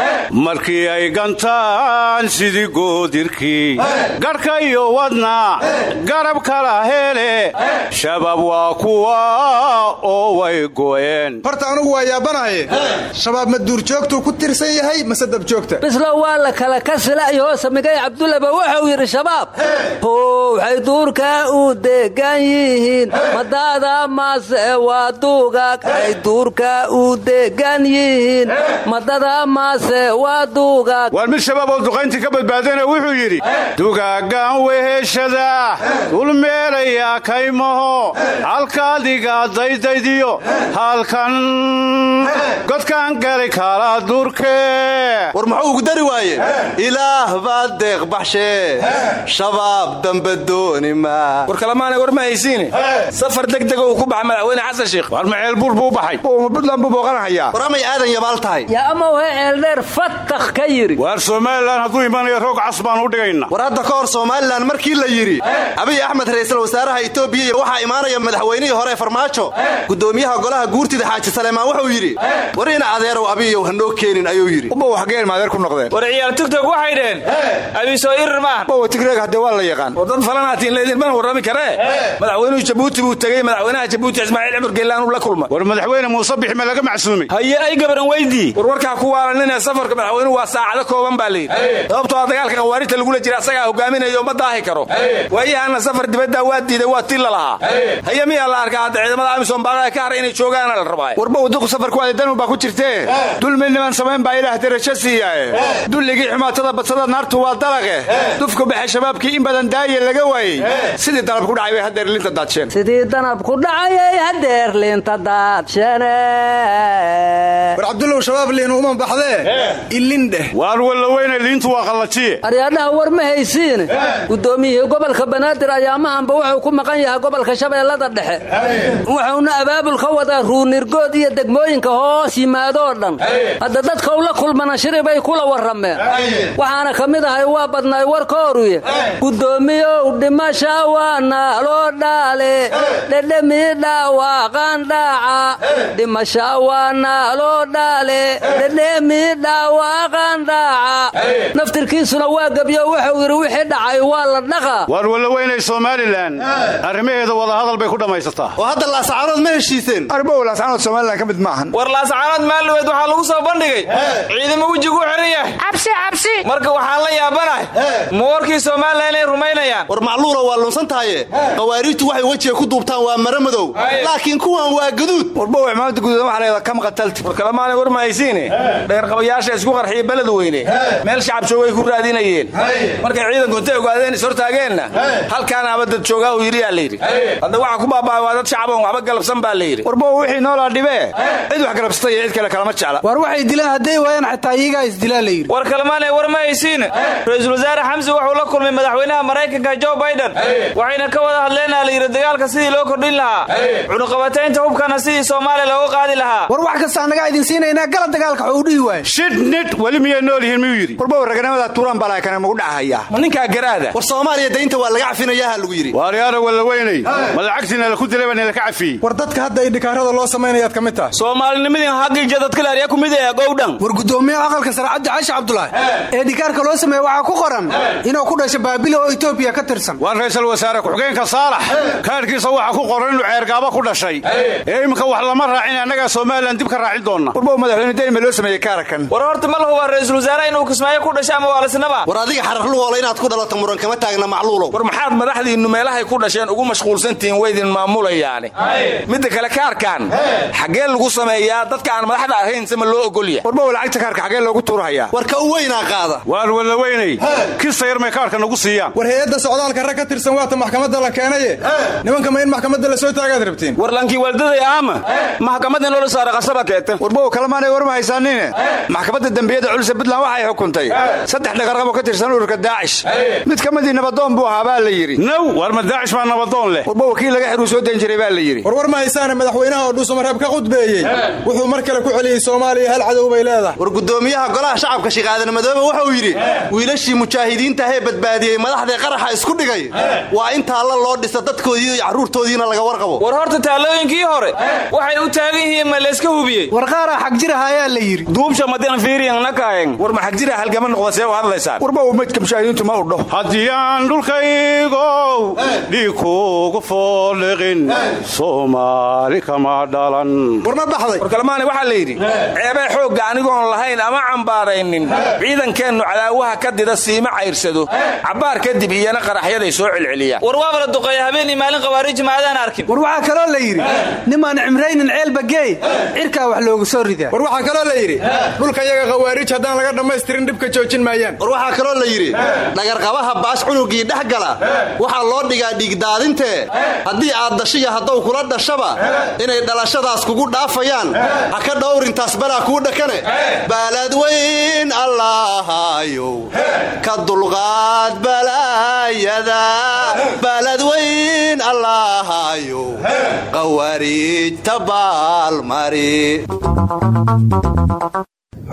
markii ay gantaan sidii goodirkii garhka iyo wadna garab kala hele. Shabaab waa kuwa oo way go'een horta anugu waa yaabanaye shabaab ma duurjoogtuu ku tirsan yahay mase dabjoogta bisla waa la kala kasila'yo samigay cabdullaba wuxuu yidhi shabaab how waxay duurka u degan yihiin. Madaada mase waa duugag ay duurka u degan yihiin madada mase waa duugag waar mid shabaab oo duqayntii ka badbaadana wuxuu yidhi dugaagaan weheshada dulmeelaya kaymaho halkaadiga daydaydiyo halkan godkaan gali kala durkee war muxuu ugu dari waaye ilaah baa deeq baxshee shabaab dambe dooni maa war kalamaanay war ma haysiine safar degdega uu ku baxay madaxweyne xasan sheikh. Waar maceel buur buu baxay? Buntland buu booqanahayaa war amay aadan yabaal tahay? Yaa ama wahe ceeldheer fatakh ka yidhi waar somalilan hadduu imanayo roog cas baan u dhigayna war hadda ka hor somalilan markii la yidhi abiy axmed ra'iisul wasaaraha itoobiya waxaa imaanaya madaxweynihii hore farmaajo gudoomiyaha golaha guurtida xaaji saleemaan wuxuu yidhi war ina adeerow abiyow hanoo keenin ayuu yidhi uba waxgeen maadeer ku noqdeen. War ciyaal tigtog waxay dheen abiisoo irir maaha bowa tigreeg haddee waa la yaqaan. War dad falanaatiin leydinmana warrami karee madaxweynuhu jabuuti buu tegey madaxweynaha jabuuti ismaaciil war madaxweyne muuse bix ma laga macsuumay haye ay gabaran weydii. War warkaa ku waalanine safarka madaxweynuhu waa saacado kooban baa layidhi sababtoo a dagaalka khawaarijta lagula jira asagaa hogaaminayo ma daahi karo. Waayahaana safar dibaddaa waa diiday waa ti la lahaa. Haye. Miyaa la arkaa hadda ciidamada amisom baaqaa ka haray inay joogaana la rabaa warba waduqu safarkuwaada danu baa ku jirtee dulmi niman samayn baa ilaah darajo siiyaae dulligii xumaatada badsada naartu waa dalaqe dufku baxe shabaabkii in badan daaya laga waayey. Sidii dalab ku dhacay bay haddeer linta daadsheen war cabdullow shabaab liin uma baxdee ilindheh waar walla weyne liintu waa qallajiye aryaadhaha war ma haysiine guddoomiyihii gobolka banaadir ayaamahanba wuxuu ku maqan yahay gobolka shabeellada dhexe. Wuxuuna abaabul ka wadaa ruunirgood iyo degmooyinka hoos yimaadoo dhan. Hadda dadka ula kulmana shiri bay kula warrameen. Waxaana ka mid ahay waa badnaay warkooruye guddoomiyow dhimasha waana loo dhaale. Dhedhemii dhaawaqaan dhaaca dhimasha waana loo dhaale dhedhemii dhaawaqaan dhaaca naftirkiisuna waa gebyo wuxuu yidhi wixii dhacay waa la dhaqaa waar walla weynay somalilan arrimaheeda wadahadal bay ku dhammaysataa oo hadda laasacaanood ma heshiiseen? Arbow laasacaanood somalilan ka mid maahan. War laasacaanood maalluweed waxaa lagu soo bandhigay. Ciidamo wejigu xiran yahay. Cabsi cabsi marka waxaan la yaabanahay ma warkii somalilan inay rumaynayaan. War macluula waa lunsan tahaye waxay wejiga ku duubtaan waa mara madow laakiin kuwan waa gaduud warbow cimaamada guduudan waxa leedaa kam qatalti? War kalamaanay war ma haysiine dheerqabayaasha isku qarxiya beled weyne. Meel shacab joogay ku raadinayeen. Markay ciidanku intay ogaadeen is hortaageenna? Halkaana aba dad joogaa uu yidhi yaa layidhi hadda waxa ku baaba'ay waa dad shacaboon waxba galabsan baa layidhi warbow wixii noolaa dhibee. Cid wax galabsata iyo cid kale kalama jecla. War waxay dilaan hadday waayaan xataa iyagaa isdilaa layidhi war kalmaanay war ma haysiine ra'iisul wasaare xamsi wuxuu la kulmay madaxweynaha maraykanka jo biden. Waxayna ka wada hadleenaa layidhi dagaalka sidii loo kordhin lahaa cunuqabataynta hubkana sidii soomaaliya looga qaadi lahaa. War wax kasta annagaa idin siinaynaa gala dagaalka xuu dhihi waay shidnid weli miyay nool yihiin miyuu yidhi? Warbow raganimada tuuraan balaakane magu dhacahayaa ma ninkaa garaada? War soomaaliya daynta waa laga cafinayaha lagu yidhi. Waaryaara walla weynay. Ma lacagtiina laku dilay baa nilaka cafiyey war dadka hadda ay dhikaarada loo samaynayaad ka mid tahay. Soomaalinimadii haggija dadkalaarya ku mid ee gowdhan. War guddoomiyaha aqalka sare cabdi caashi cabdulaahi ee dhikaarka loo sameeye waxaa ku qoran inuu ku dhashay baabila oo etoobiya ka tirsan. Waa ra'iisul wasaare ku-xigeenka saalax. Kaadhkiisa waxaa ku qoran inuu ceergaaba ku dhashay ee iminka wax lama raacin annagaa somalilan dib ka raacin doonna. Warbow madaxweyne dayma loo sameeyey kaarakan? War horta ma la hubaa ra'iisul wasaare inuu kismaayo ku dhashay ama waalisnaba war adiga xararlugoole inaad ku dhalato muran kama taagna macluulow. War maxaad madaxdiinnu meelahay ku dhasheen ugu mashquulsantihiin weydin maamulayaani midda kale kaarkan xaggee lagu sameeyaa dadka aan madaxda ahayn se ma loo ogolya? Warbow lacagta kaarka xaggee loogu tuurahayaa war ka u weynaa qaada. Waar walla weynay. Kista yar may kaarka nagu siiyaan. War hay'adda socdaalka rag ka tirsan waata maxkamadda la keenaye? Nimanka ma in maxkamadda la soo taagaad rabtiin war lankii waldaday aama maxkamadda noola saara qasaba keete warbow kalamaanay war ma haysaanine? Maxkamadda dembiyada culisa puntland waxay xukuntay. Saddex dhaqarqabo ka tirsan ururka daacish mid ka midii nabadoon buu ahaa baa la yidhi. Naw war ma daacish baa nabadoon leh. Warba wakiil laga xiruu soo jiray baa la yidhi. Warwar ma haysaane madaxweynaha oo dhuusamareeb ka khudbeeyey. Wuxuu mar kale ku celiyey soomaaliya hal cadow bay leedahay. War gudoomiyaha golaha shacabka shiqaadan madoobe wuxuu yidhi wiilashii mujaahidiintahee badbaadiyey madaxdii qaraxa isku dhigay. Waa in taalla loo dhisa dadkoodii iyo carruurtoodiina laga warqabo taallooyinkii hore waxay u taagan yihiin ma layska hubiyey? War qaaraa xagjiraha ayaa la yidhi. Duubsha madian fiiriyan nakaayeng war ma xagjira halgama noqda see u hadlaysaan. Warba uu meydka mujaahidiintu ma u dhaho haddii aan dhulkaygow dhiig kuugu fooliqin. Soomaali kama dhalan. War ma baxday. War kalmaani waxaa la yidhi ceebee xoogga anigoon lahayn ama cambaaraynin ciidankeennu cadaawaha ka dida siima cayrsado. Cabbaar kadib iyana qaraxyaday soo celceliyaan war waaba la duqeeya habeenii maalin khawaariji maadaan arkin. War waxaa kaloo la yidhi nimaan cimraynin ceelba geey cirkaa wax loogu soo ridaa. War waxaa kaloo la yidhi dhulka yaga khawaarij haddaan laga dhammaystirin dhibka joojin maayaan. War waxaa kaloo la yidhi dhagarqabaha baas cunugii dhex gala waxaa loo dhigaa dhiigdaadintee haddii aad dashiya haddaw kula dhashaba inay dhalashadaas kugu dhaafayaan ha ka dhowrintaas balaa kuu dhakane. Baaladweyn allaahayow ka dulqaad balaayada baaladweyn allaahayow qawaariijta baalmari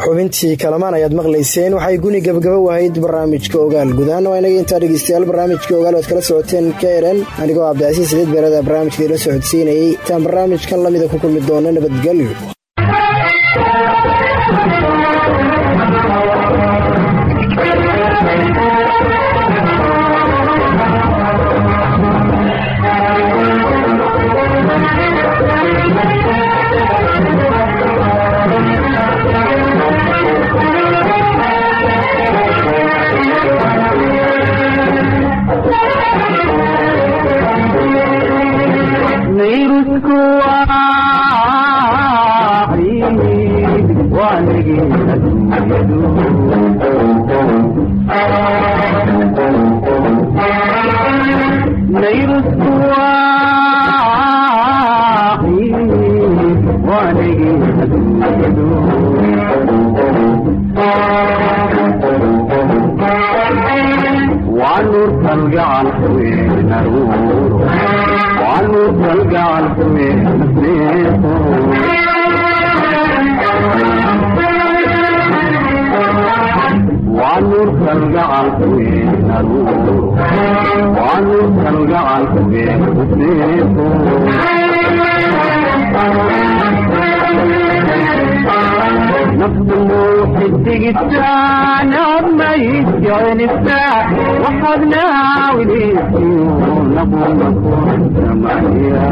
xubintii kalamaan ayaad maqlayseen waxay guni gabagaba wahayd barnaamijka ogaal gudahaan waa inaga intaa dhegeystayaal barnaamijka ogaal oad kala socoteen ka eren anigoo cabdicasiis sideed beerada barnaamijka ila socodsiinayey intaan barnaamijkan lamida ku kulmi doono nabadgelyo نيرسكو kalgacalka weyn agow waayo kalgacalka weyn useeto nafta loo xidigitaan aad may jecelisaa waxaad naawinisiyo naqunaqoonsamaya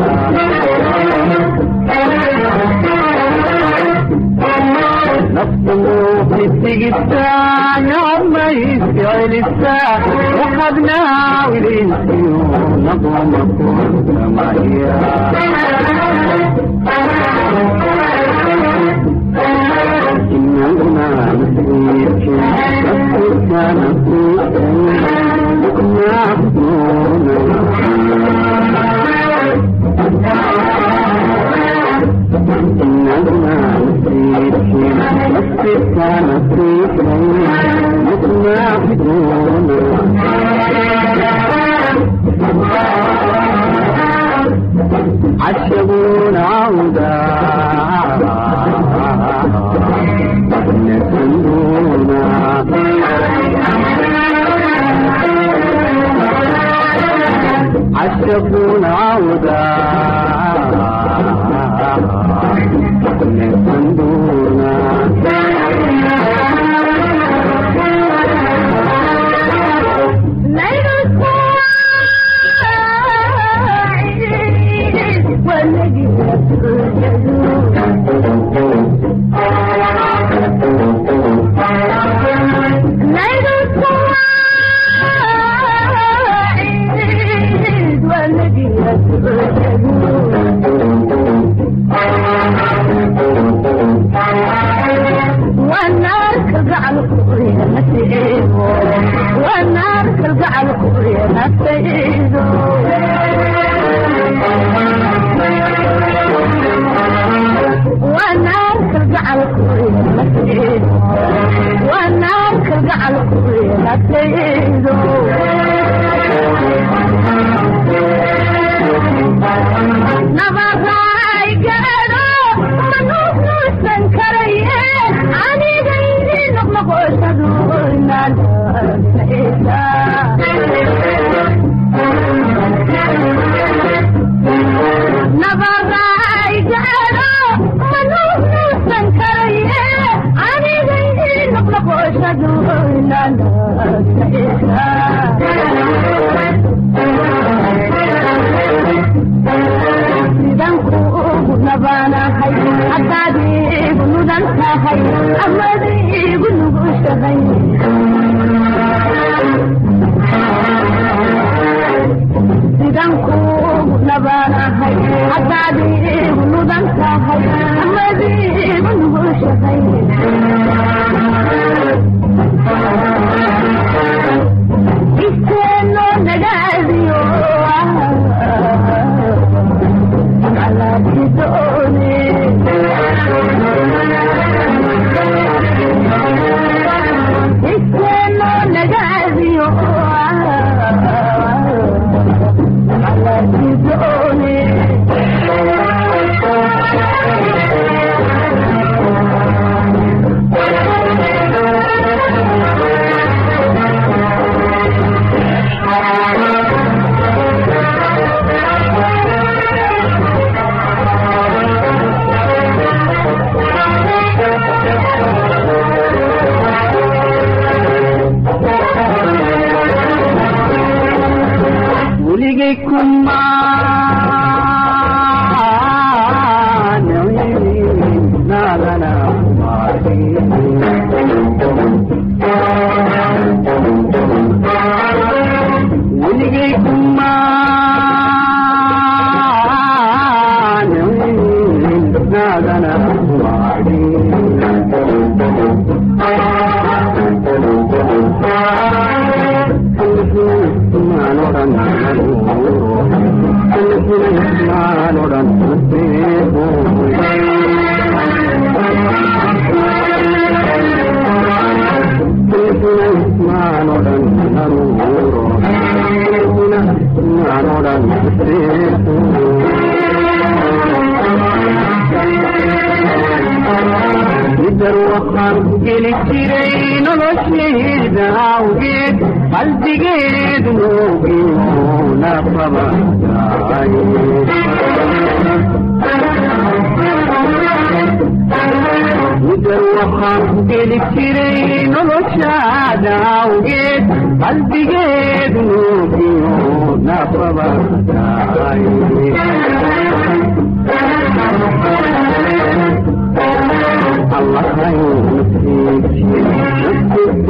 عشبون عودا عشبون عودا والنار كالقعل मैं बंदूना weligay geli jiray nolosheeda awgeed qalbigeedu noogiyoona qabanaay midar waxaan ku geli jiray noloshaada awgeed qalbigeedu noogiyoona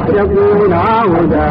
عشقون عودا